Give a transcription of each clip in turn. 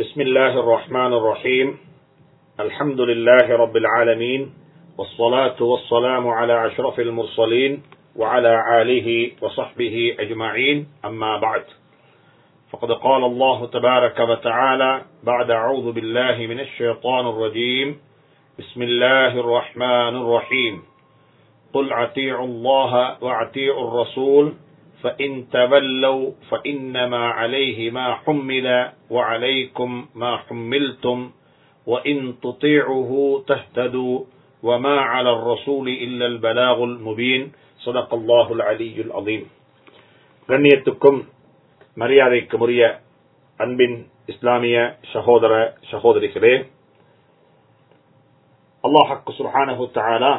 بسم الله الرحمن الرحيم. الحمد لله رب العالمين والصلاة والسلام على أشرف المرسلين وعلى آله وصحبه أجمعين. أما بعد فقد قال الله تبارك وتعالى بعد أعوذ بالله من الشيطان الرجيم. بسم الله الرحمن الرحيم. قل أطيعوا الله وأطيعوا الرسول فإن تولوا فإنما عليه ما حمل وعليكم ما حملتم وإن تطيعوه تهتدوا وما على الرسول إلا البلاغ المبين صدق الله العلي العظيم கண்ணியத்துக்கும் மரியாதைக்கும் உரிய அன்பின் இஸ்லாமிய சகோதர சகோதரிகளே அல்லாஹக்கு சுஹானஹு தஆலா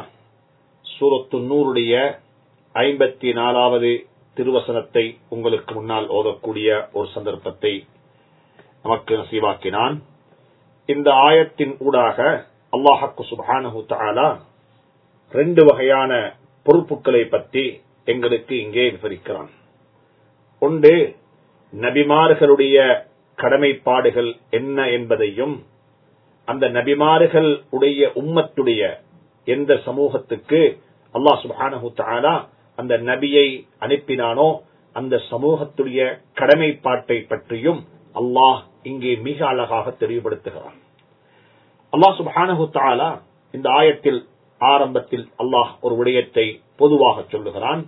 சூரத்து நூறுடைய ஐம்பத்தி நாலாவது திருவசனத்தை உங்களுக்கு முன்னால் ஓதக்கூடிய ஒரு சந்தர்ப்பத்தை நமக்கு நசீவாக்கினான். இந்த ஆயத்தின் ஊடாக அல்லாஹக்கு சுபானு தாலா ரெண்டு வகையான பொறுப்புகளை பற்றி எங்களுக்கு இங்கே விவரிக்கிறான். ஒன்று நபிமார்களுடைய கடமைப்பாடுகள் என்ன என்பதையும் அந்த நபிமார்கள் உடைய உம்மத்துடைய எந்த சமூகத்துக்கு அல்லாஹ் சுபானு தாலா அந்த நபியை அனுப்பினானோ அந்த சமூகத்துடைய கடமைப்பாட்டை பற்றியும் அல்லாஹ் இங்கே மிக அழகாக தெளிவுபடுத்துகிறான். அல்லாஹ் சுபானஹு தாலா இந்த ஆயத்தில் ஆரம்பத்தில் அல்லாஹ் ஒரு விடயத்தை பொதுவாக சொல்லுகிறான்.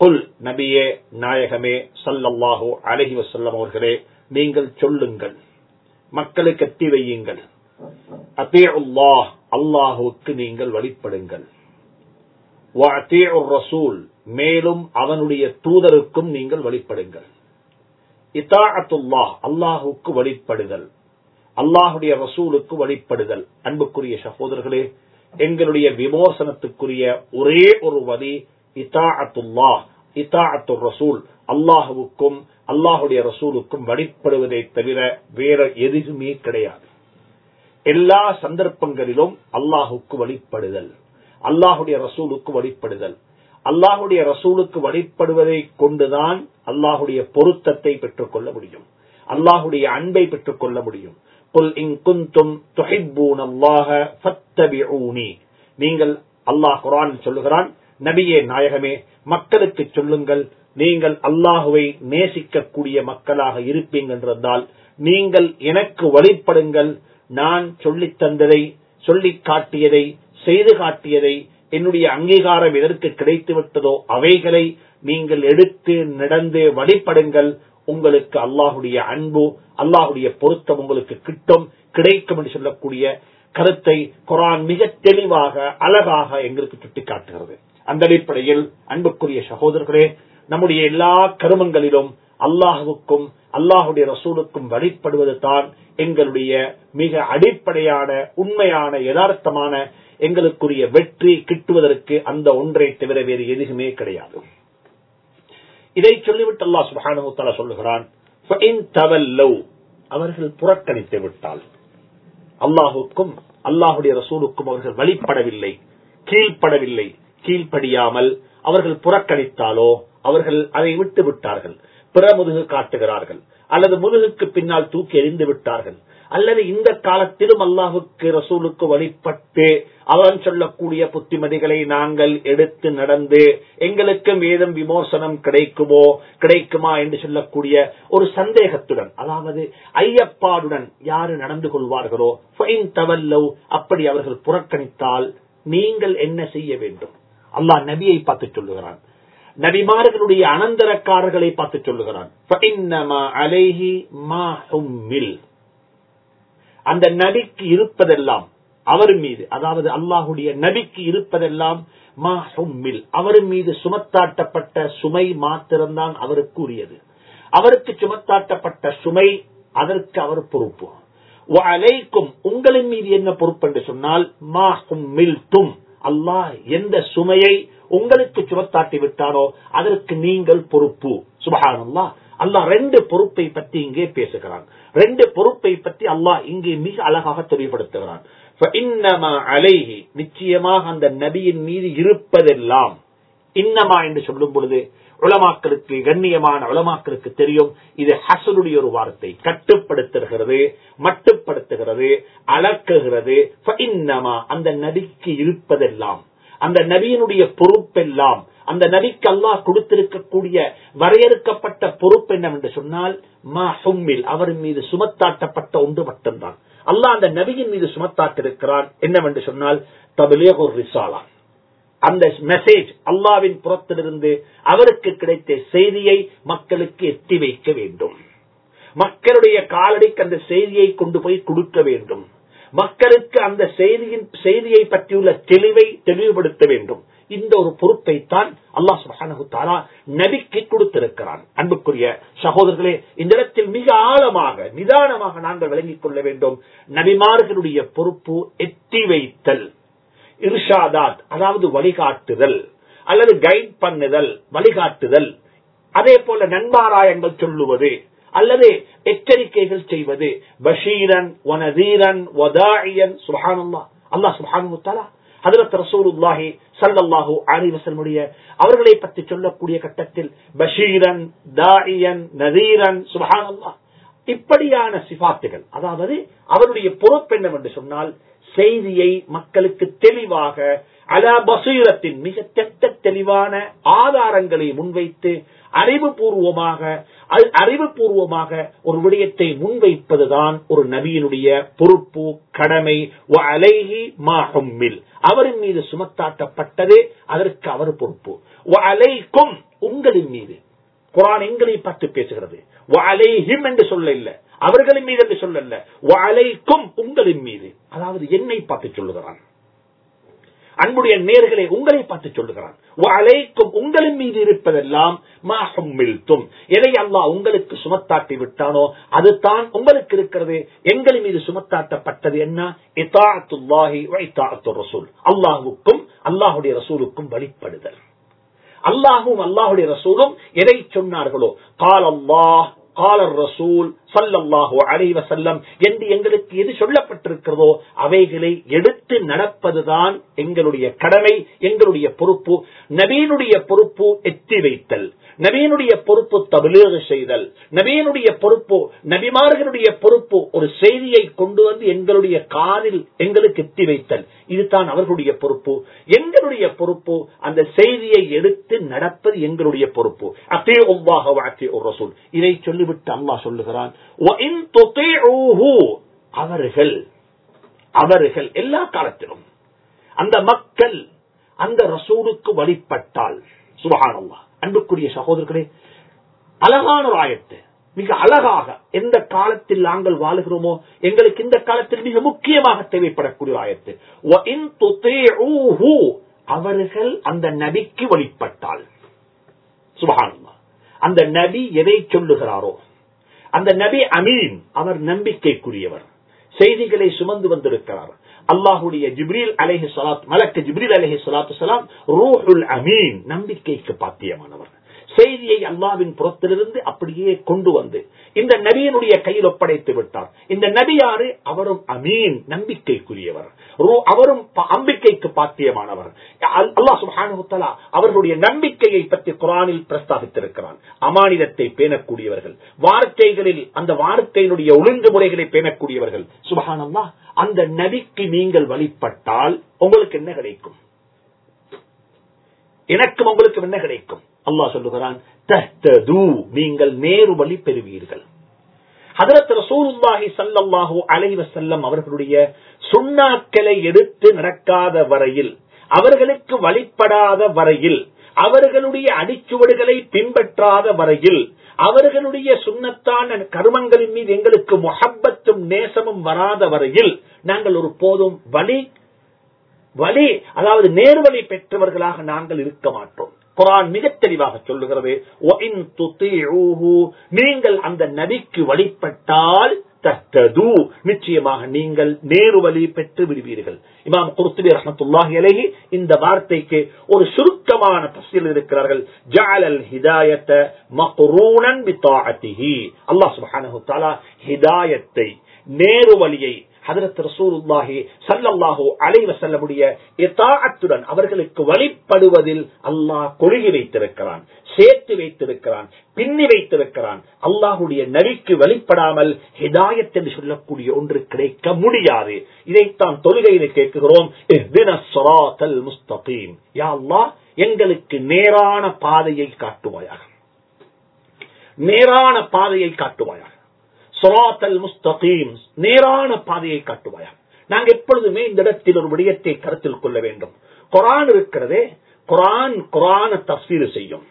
புல் நபியே நாயகமே சல்லல்லாஹோ அழகி வசல்லம் அவர்களே நீங்கள் சொல்லுங்கள். மக்களுக்கு எத்தி வையுங்கள். அத்தே அல்லாஹ் அல்லாஹுக்கு நீங்கள் வழிபடுங்கள். ரசூல் மேலும் அவனுடைய தூதருக்கும் நீங்கள் வழிபடுங்கள். இத்தாஅத்துல்லாஹ் அல்லாஹுக்கு வழிபடுதல். அல்லாஹுடைய ரசூலுக்கு வழிபடுதல். அன்புக்குரிய சகோதரர்களே எங்களுடைய விமோசனத்துக்குரிய ஒரே ஒரு வதி இத்தாஅத்துல்லா இத்தாஅத்து ரசூல். அல்லாஹுவுக்கும் அல்லாஹுடைய ரசூலுக்கும் வழிபடுவதை தவிர வேற எதுவுமே கிடையாது. எல்லா சந்தர்ப்பங்களிலும் அல்லாஹுக்கு வழிபடுதல். அல்லாஹுடைய ரசூலுக்கு வழிபடுதல். அல்லாஹுடைய ரசூலுக்கு வழிபடுவதை கொண்டுதான் அல்லாஹுடைய பொருத்தத்தை பெற்றுக் கொள்ள முடியும். அல்லாஹுடைய அன்பை பெற்றுக் கொள்ள முடியும் நீங்கள் அல்லாஹ் குரான் சொல்லுகிறான் நபியே நாயகமே மக்களுக்கு சொல்லுங்கள் நீங்கள் அல்லாஹுவை நேசிக்கக்கூடிய மக்களாக இருப்பீங்கன்றதால் நீங்கள் எனக்கு வழிபடுங்கள். நான் சொல்லித் தந்ததை சொல்லி காட்டியதை செய்து காட்டியதை என்னுடைய அங்கீகாரம் எதற்கு கிடைத்து விட்டதோ அவைகளை நீங்கள் எடுத்து நடந்து வழிபடுங்கள். உங்களுக்கு அல்லாஹுடைய அன்பு அல்லாஹுடைய பொருத்தம் உங்களுக்கு கிட்டும். கிடைக்கும் என்று சொல்லக்கூடிய கருத்தை குரான் மிக தெளிவாக அழகாக எங்களுக்கு சுட்டிக்காட்டுகிறது. அந்த அடிப்படையில் அன்புக்குரிய சகோதரர்களே நம்முடைய எல்லா கருமங்களிலும் அல்லாஹுக்கும் அல்லாஹுடைய ரசூலுக்கும் வழிபடுவது தான் எங்களுடைய மிக அடிப்படையான உண்மையான யதார்த்தமான எங்களுக்குரிய வெற்றி கிட்டுவதற்கு அந்த ஒன்றை தவிர வேறு எதுவுமே கிடையாது. இதை சொல்லிவிட்டு அல்லா சுபானுத்தலா சொல்லுகிறான் அவர்கள் புறக்கணித்து விட்டால் அல்லாஹுக்கும் அல்லாஹுடைய ரசூலுக்கும் அவர்கள் வழிபடவில்லை கீழ்ப்படவில்லை கீழ்ப்படியாமல் அவர்கள் புறக்கணித்தாலோ அவர்கள் அதை விட்டு விட்டார்கள் பிற முதுகு காட்டுகிறார்கள். அல்லது முதுகுக்கு பின்னால் தூக்கி எறிந்து விட்டார்கள். அல்லது இந்த காலத்திலும் அல்லாஹுக்கு ரசூலுக்கு வழிபட்டு அவன் சொல்லக்கூடிய புத்திமதிகளை நாங்கள் எடுத்து நடந்து எங்களுக்கும் ஏதும் விமோசனம் கிடைக்குமோ கிடைக்குமா என்று சொல்லக்கூடிய ஒரு சந்தேகத்துடன் அதாவது ஐயப்பாடுடன் யாரு நடந்து கொள்வார்களோ தவல்லவ் அப்படி அவர்கள் புறக்கணித்தால் நீங்கள் என்ன செய்ய வேண்டும்? அல்லாஹ் நபியை பார்த்து சொல்லுகிறான். நபிமார்களுடைய அனந்தரக்காரர்களை பார்த்து சொல்லுகிறான். அந்த நபிக்கு இருப்பதெல்லாம் அவர் மீது அதாவது அல்லாஹுடைய நபிக்கு இருப்பதெல்லாம் மா ஹும்மில். அவர் மீது சுமத்தாட்டப்பட்ட சுமை மாத்திரம்தான் அவருக்கு உரியது அவருக்கு சுமத்தாட்டப்பட்ட சுமை அதற்கு அவர் பொறுப்பு. அலைக்கும் உங்களின் மீது என்ன பொறுப்பு என்று சொன்னால் மா ஹும்மில் தும் அல்லாஹ் எந்த சுமையை உங்களுக்கு சுமத்தாட்டி விட்டாரோ அதற்கு நீங்கள் பொறுப்பு. சுபகானல்லா அல்லாஹ் ரெண்டு பொறுப்பை பற்றி இங்கே பேசுகிறான். ரெண்டு பொறுப்பை பற்றி அல்லாஹ் இங்கே மிக அழகாக தெளிவுபடுத்துகிறான் நிச்சயமாக அந்த நபியின் மீது இருப்பதெல்லாம் இன்னமா என்று சொல்லும் பொழுது உளமாக்களுக்கு கண்ணியமான உளமாக்களுக்கு தெரியும் இது ஹசனுடைய ஒரு வார்த்தை. கட்டுப்படுத்துகிறது மட்டுப்படுத்துகிறது அளக்குகிறது அந்த நபிக்கு இருப்பதெல்லாம். அந்த நபியினுடைய பொறுப்பெல்லாம் அந்த நபிக்கு அல்லாஹ் கொடுத்திருக்கக்கூடிய வரையறுக்கப்பட்ட பொறுப்பு என்னவென்று சொன்னால் மா ஹும்மில் அவரின் மீது சுமத்தாட்டப்பட்ட ஒன்று மட்டும்தான். அல்லாஹ் அந்த நபியின் மீது சுமத்தாட்டிருக்கிறான் என்னவென்று சொன்னால் தபிலேக் ரிசாலா. அந்த மெசேஜ் அல்லாவின் புறத்திலிருந்து அவருக்கு கிடைத்த செய்தியை மக்களுக்கு எட்டி வைக்க வேண்டும். மக்களுடைய காலடிக்கு அந்த செய்தியை கொண்டு போய் கொடுக்க வேண்டும். மக்களுக்கு அந்த செய்தியின் செய்தியை பற்றியுள்ள தெளிவை தெளிவுபடுத்த வேண்டும். இந்த ஒரு பொறுப்பை தான் அல்லாஹ் சுபஹானஹு தஆலா நபிக்கு கொடுத்திருக்கிறான். அன்புக்குரிய சகோதரர்களே இந்த இடத்தில் மிக ஆழமாக நிதானமாக நாங்கள் விளங்கிக் கொள்ள வேண்டும். நபிமார்களுடைய பொறுப்பு எட்டி வைத்தல் இர்ஷாதாத் அதாவது வழிகாட்டுதல் அல்லது கைட் பண்ணுதல் வழிகாட்டுதல். அதே போல நன்மாராயங்கள் சொல்லுவது அல்லது எச்சரிக்கைகள் செய்வது. பஷீரன் வனதீரன் வதாயன் ஹதரத் ரசூலுல்லாஹி ஸல்லல்லாஹு அலைஹி அவர்களை பற்றி சொல்லக்கூடிய கட்டத்தில் பஷீரன் தாயியன் நதீரன் சுபஹானல்லாஹ். இப்படியான சிபாத்துகள் அதாவது அவருடைய பொறுப்பு என்னவென்று சொன்னால் செய்தியை மக்களுக்கு தெளிவாக அலா பசீரத்தின் மிக தெட்ட தெளிவான ஆதாரங்களை முன்வைத்து அறிவுபூர்வமாக அறிவுபூர்வமாக ஒரு விடயத்தை முன்வைப்பதுதான் ஒரு நபியினுடைய பொறுப்பு கடமை. அலைஹி அவரின் மீது சுமத்தாட்டப்பட்டது அதற்கு அவர் பொறுப்பு. அலைக்கும் உங்களின் மீது. குரான் எங்களை பார்த்து பேசுகிறது. அலைஹிம் என்று சொல்ல இல்ல. அவர்களின் மீது என்று சொல்லல்ல அலைக்கும் உங்களின் மீது. அதாவது என்னை பார்த்து சொல்லுகிறான். அன்புடைய நேர்களை உங்களை பார்த்து சொல்லுகிறான். அலைக்கும் உங்களின் மீது இருப்பதெல்லாம் மாசம் எதை அல்லாஹ் உங்களுக்கு சுமத்தாட்டி விட்டானோ அதுதான் உங்களுக்கு இருக்கிறது. எங்களின் மீது சுமத்தாட்டப்பட்டது என்ன? இத்தாத்துல்லாஹி ரசூல். அல்லாஹுக்கும் அல்லாஹுடைய ரசூலுக்கும் வழிபடுதல். அல்லாஹும் அல்லாஹுடைய ரசூலும் எதை சொன்னார்களோ? கால் அல்லாஹ் காலர் ரசூல் சல்லல்லாஹு அலைவ செல்லம் என்று எங்களுக்கு எது சொல்லப்பட்டிருக்கிறதோ அவைகளை எடுத்து நடப்பதுதான் எங்களுடைய கடமை எங்களுடைய பொறுப்பு. நபீனுடைய பொறுப்பு எத்தி வைத்தல் நபீனுடைய பொறுப்பு தபிலீக செய்தல் நபீனுடைய பொறுப்பு நபிமார்களுடைய பொறுப்பு ஒரு செய்தியை கொண்டு வந்து எங்களுடைய காதில் எங்களுக்கு எத்தி வைத்தல். இதுதான் அவர்களுடைய பொறுப்பு. எங்களுடைய பொறுப்பு அந்த செய்தியை எடுத்து நடப்பது எங்களுடைய பொறுப்பு. அத்தே ஒவ்வாக அத்தே ஒரு ரசூல். இதை சொல்லிவிட்டு அல்லாஹ் சொல்லுகிறான் அவர்கள் அவர்கள் எல்லா காலத்திலும் அந்த மக்கள் அந்த ரசூலுக்கு வழிபட்டால் சுபகானல்லா அன்புக்குரிய சகோதரர்களே அழகான ஒரு ஆயத்து. மிக அழகாக எந்த காலத்தில் நாங்கள் வாழுகிறோமோ எங்களுக்கு இந்த காலத்தில் மிக முக்கியமாக தேவைப்படக்கூடிய ஆயத்து. அவர்கள் அந்த நபிக்கு வழிபட்டால் சுபகானல்லா அந்த நபி எதை சொல்லுகிறாரோ அந்த நபி அமீன் அவர் நம்பிக்கைக்குரியவர். செய்திகளை சுமந்து வந்திருக்கிறார். அல்லாஹுடைய ஜிப்ரீல் அலேஹி சலாத் மலக்கு ஜிப்ரீல் அலேஹி சலாத்து சலாம் ரூஹுல் அமீன் நம்பிக்கைக்கு பாத்தியமானவர். செய்தியை அல்லாவின் புறத்திலிருந்து அப்படியே கொண்டு வந்து இந்த நபியனுடைய கையில் ஒப்படைத்து விட்டார். இந்த நபியாரு அவரும் அமீன் நம்பிக்கைக்குரியவர். அவரும் அம்பிக்கைக்கு பாத்தியமானவர். அல்லா சுஹானுத்தலா அவர்களுடைய நம்பிக்கையை பற்றி குரானில் பிரஸ்தாபித்திருக்கிறான். அமானிதத்தை பேணக்கூடியவர்கள். வார்த்தைகளில் அந்த வார்த்தையினுடைய ஒழுங்குமுறைகளை பேணக்கூடியவர்கள். சுபஹான் அந்த நபிக்கு நீங்கள் வழிபட்டால் உங்களுக்கு என்ன கிடைக்கும்? எனக்கும் உங்களுக்கு என்ன கிடைக்கும்? அல்லாஹ் சொல்லுகிறான் நீங்கள் நேரு வழி பெறுவீர்கள். ஹதரத் ரசூலுல்லாஹி சல்லல்லாஹு அவர்களுடைய சுண்ணாக்களை எடுத்து நடக்காத வரையில் அவர்களுக்கு வழிபடாத வரையில் அவர்களுடைய அடிச்சுவடுகளை பின்பற்றாத வரையில் அவர்களுடைய சுண்ணத்தான கருமங்களின் மீது எங்களுக்கு முகப்பத்தும் நேசமும் வராத வரையில் நாங்கள் ஒரு போதும் வழி வழி அதாவது நேர்வழி பெற்றவர்களாக நாங்கள் இருக்க மாட்டோம். குரான் மிக தெளிவாக சொல்லுகிறது. நீங்கள் அந்த நபிக்கு வழிபட்டால் தத்தது நிச்சயமாக நீங்கள் நேரு வழி பெற்று விடுவீர்கள். இமாம் குருத்துபி ரஹமத்துல்லாஹி அலஹி இந்த வார்த்தைக்கு ஒரு சுருக்கமான தஸ்ஸீல் இருக்கிறார்கள். ஜாலல் ஹிதாயத்தை மக்ரூனன் பித்தாஅத்திஹி அல்லாஹ் சுப்ஹானஹு தஆலா ஹிதாயத்தை நேரு வழியை ஹதரத் ரசூலுல்லாஹி ஸல்லல்லாஹு அலைவ வஸல்லமுடைய இதாஅத்துடன் அவர்களுக்கு வழிபடுவதில் அல்லாஹ் கொழுகி வைத்திருக்கிறான் சேர்த்து வைத்திருக்கிறான் பின்னி வைத்திருக்கிறான். அல்லாஹுடைய நபிக்கு வழிபடாமல் ஹிதாயத் என்று சொல்லக்கூடிய ஒன்று கிடைக்க முடியாது. இதைத்தான் தொழுகையில் கேட்கிறோம். இஹ்தினஸ் யா அல்லாஹ் எங்களுக்கு நேரான பாதையை காட்டுவாயாக. நேரான பாதையை காட்டுவாயாக. சொலாத்தல் முஸ்தகீம் நேரான பாதையை காட்டுவாயா? நாங்க எப்பொழுதுமே இந்த இடத்தில் ஒரு விடயத்தை கருத்தில் கொள்ள வேண்டும். குரான் இருக்கிறதே குரான் குரான தஸ்வீர் செய்யும்.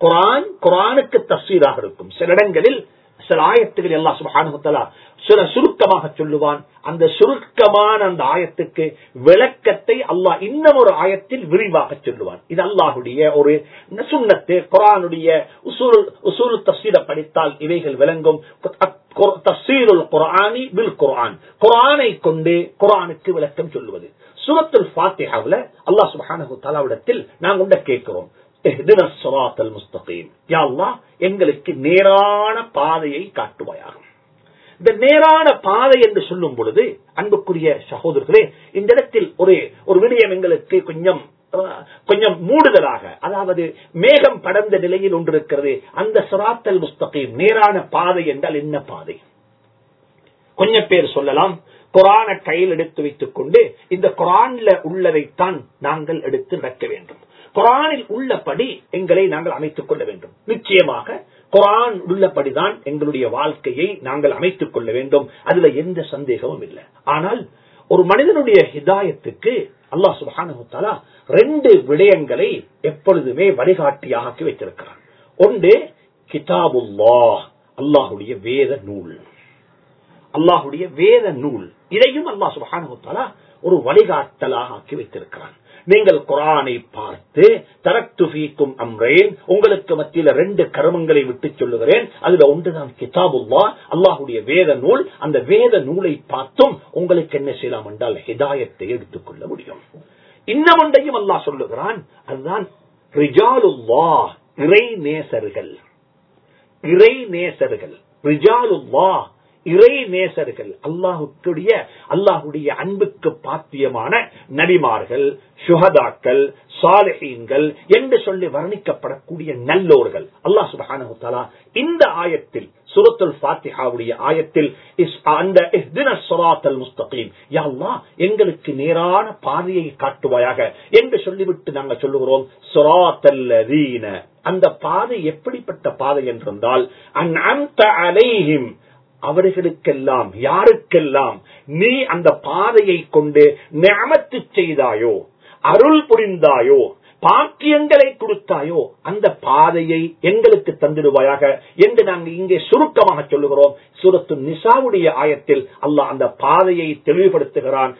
குரான் குரானுக்கு தஸ்வீராக இருக்கும். சில இடங்களில் சில ஆயத்துகள் எல்லா சுபானுகத்தலா சில சுருக்கமாக சொல்லுவான். அந்த சுருக்கமான அந்த ஆயத்துக்கு விளக்கத்தை அல்லாஹ் இன்னும் ஒரு ஆயத்தில் விரிவாக சொல்லுவான். இது அல்லாஹுடைய ஒரு சுண்ணத்து குரானுடைய உசூல் உசூல் படித்தால் இவைகள் விளங்கும். தஸ்வீருல் குரானி பில் குரான் குரானை கொண்டு குரானுக்கு விளக்கம் சொல்லுவது. சுரத்துல் பாத்தியாவில் அல்லாஹ் சுபானு தஆலாவிடத்தில் நாங்கள் உண்ட கேட்கிறோம். முஸ்தகீம் யாழ்லா எங்களுக்கு நேரான பாதையை காட்டுவாயாகும் இந்த நேரான பாதை என்று சொல்லும் பொழுது அன்புக்குரிய சகோதரர்களே இந்த இடத்தில் ஒரு ஒரு விடயம் எங்களுக்கு கொஞ்சம் கொஞ்சம் மூடுதலாக அதாவது மேகம் படர்ந்த நிலையில் ஒன்று இருக்கிறது. அந்த சிராத்தல் முஸ்தகீம் நேரான பாதை என்றால் என்ன பாதை? கொஞ்சம் பேர் சொல்லலாம். குரான கையில் எடுத்து வைத்துக் கொண்டு இந்த குரான்ல உள்ளதைத்தான் நாங்கள் எடுத்து நடக்க வேண்டும். குரானில் உள்ளபடி எங்களை நாங்கள் அமைத்துக் கொள்ள வேண்டும். நிச்சயமாக குரான் உள்ளபடிதான் எங்களுடைய வாழ்க்கையை நாங்கள் அமைத்துக் கொள்ள வேண்டும். அதுல எந்த சந்தேகமும் இல்லை. ஆனால் ஒரு மனிதனுடைய ஹிதாயத்துக்கு அல்லாஹ் சுபானுத்தாலா ரெண்டு விடயங்களை எப்பொழுதுமே வழிகாட்டியாக்கி வைத்திருக்கிறான். ஒன்று கிதாபுல்லா அல்லாஹுடைய வேத நூல். அல்லாஹுடைய வேத நூல். இதையும் அல்லாஹ் சுபானுத்தாலா ஒரு வழிகாட்டலாக ஆக்கி வைத்திருக்கிறான். நீங்கள் குரானை பார்த்து தரக்து ஃபீக்கும் அம்ரேன் உங்களுக்கு மத்தியில ரெண்டு கர்மங்களை விட்டு சொல்லுகிறேன். அதுல ஒன்றுதான் கிதாபுல்லா அல்லாஹுடைய வேத நூல். அந்த வேத நூலை பார்த்தும் உங்களுக்கு என்ன செய்யலாம் என்றால் ஹிதாயத்தை எடுத்துக்கொள்ள முடியும். இன்னும் ஒன்றையும் அல்லாஹ் சொல்லுகிறான். அதுதான் ரிஜாலுல்லா இறை நேசர்கள். இறை நேசர்கள். ரிஜாலுல்லா இறை நேசர்கள் அல்லாஹுடைய அல்லாஹுடைய அன்புக்கு பாத்தியமான நபிமார்கள் சுகதாக்கள் சாலஹீன்கள் என்று சொல்லி வர்ணிக்கப்படக்கூடிய நல்லோர்கள். அல்லாஹ் சுபஹானஹு இந்த ஆயத்தில் சுரத்துல் ஃபாத்திஹாவுடைய ஆயத்தில் அந்த ஸிராத்தல் முஸ்தகீம் யா எங்களுக்கு நேரான பாதையை காட்டுவாயாக என்று சொல்லிவிட்டு நாங்கள் சொல்லுகிறோம் ஸிராத்தல்லதீன. அந்த பாதை எப்படிப்பட்ட பாதை என்றால் அன்அம்த அலைஹிம் அவர்களுக்கெல்லாம் யாருக்கெல்லாம் நீ அந்த பாதையை கொண்டு நியமத்து செய்தாயோ அருள் புரிந்தாயோ பாக்கியங்களை கொடுத்தாயோ அந்த பாதையை எங்களுக்கு தந்துடுவாயாக என்று நாங்கள் இங்கே சுருக்கமாக சொல்லுகிறோம். சூரத்து நிசாவுடைய ஆயத்தில் அல்லாஹ் அந்த பாதையை தெளிவுபடுத்துகிறான்.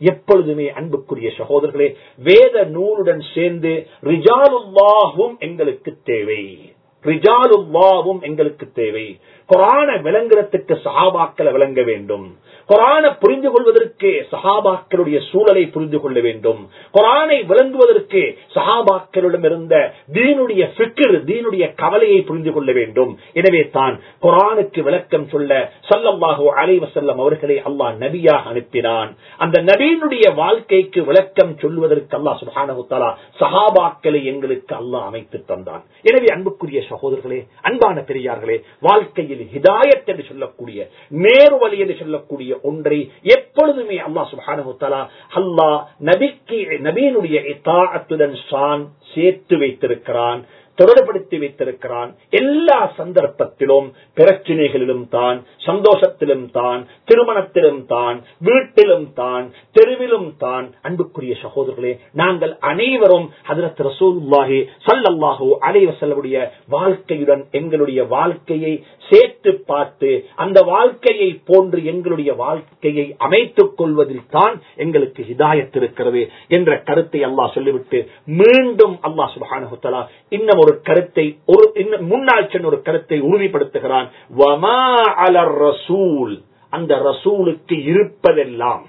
எப்பொழுதுமே அன்புக்குரிய சகோதரர்களே வேத நூலுடன் சேர்ந்து ரிஜாலுல்லாகும் எங்களுக்கு தேவை. ரிஜாலுல்லாவும் எங்களுக்கு தேவை. குரான விளங்குறதுக்கு சஹாபாக்களை விளங்க வேண்டும். குரான புரிந்து கொள்வதற்கு சஹாபாக்களுடைய சூழலை புரிந்து கொள்ள வேண்டும். குரானை விளங்குவதற்கு சஹாபாக்களிடம் இருந்த தீனுடைய பிக்கர் தீனுடைய கவலையை புரிந்து கொள்ள வேண்டும். எனவே தான் குரானுக்கு விளக்கம் சொல்ல சல்லம்மாகோ அலைவசல்லம் அவர்களை அல்லாஹ் நபியாக அனுப்பினான். அந்த நபியினுடைய வாழ்க்கைக்கு விளக்கம் சொல்வதற்கு அல்லா சுபானு தாலா சஹாபாக்களை எங்களுக்கு அல்லாஹ் அமைத்து தந்தான். எனவே அன்புக்குரிய சகோதரர்களே அன்பான பெரியார்களே வாழ்க்கையில் ஹிதாயத் என்று சொல்லக்கூடிய நேரு வழி என்று சொல்லக்கூடிய ஒன்றை எப்பொழுதுமே அல்லா சுபானுத்தலா அல்லா நபிக்கு நபீனுடைய இத்தாத்துடன் சான் சேர்த்து வைத்திருக்கிறான். தொடர்படுத்தி வைத்திருக்கிறான். எல்லா சந்தர்ப்பத்திலும் பிரச்சனைகளிலும் தான் சந்தோஷத்திலும் தான் திருமணத்திலும் தான் வீட்டிலும் தான் தெருவிலும் தான். அன்புக்குரிய சகோதரர்களே நாங்கள் அனைவரும் ஹதரத் ரசூல்லாஹி சல்லல்லாஹு அலைவசல்லுடைய வாழ்க்கையுடன் எங்களுடைய வாழ்க்கையை சேர்த்து பார்த்து அந்த வாழ்க்கையை போன்று எங்களுடைய வாழ்க்கையை அமைத்துக் கொள்வதில் தான் எங்களுக்கு ஹிதாயத்திருக்கிறது என்ற கருத்தை அல்லாஹ் சொல்லிவிட்டு மீண்டும் அல்லாஹ் சுபானுத்தலா இன்னும் ஒரு கருத்தை ஒரு முன்னாள் சென்று ஒரு கருத்தை உறுதிப்படுத்துகிறான். ரசூல். அந்த ரசூலுக்கு இருப்பதெல்லாம்.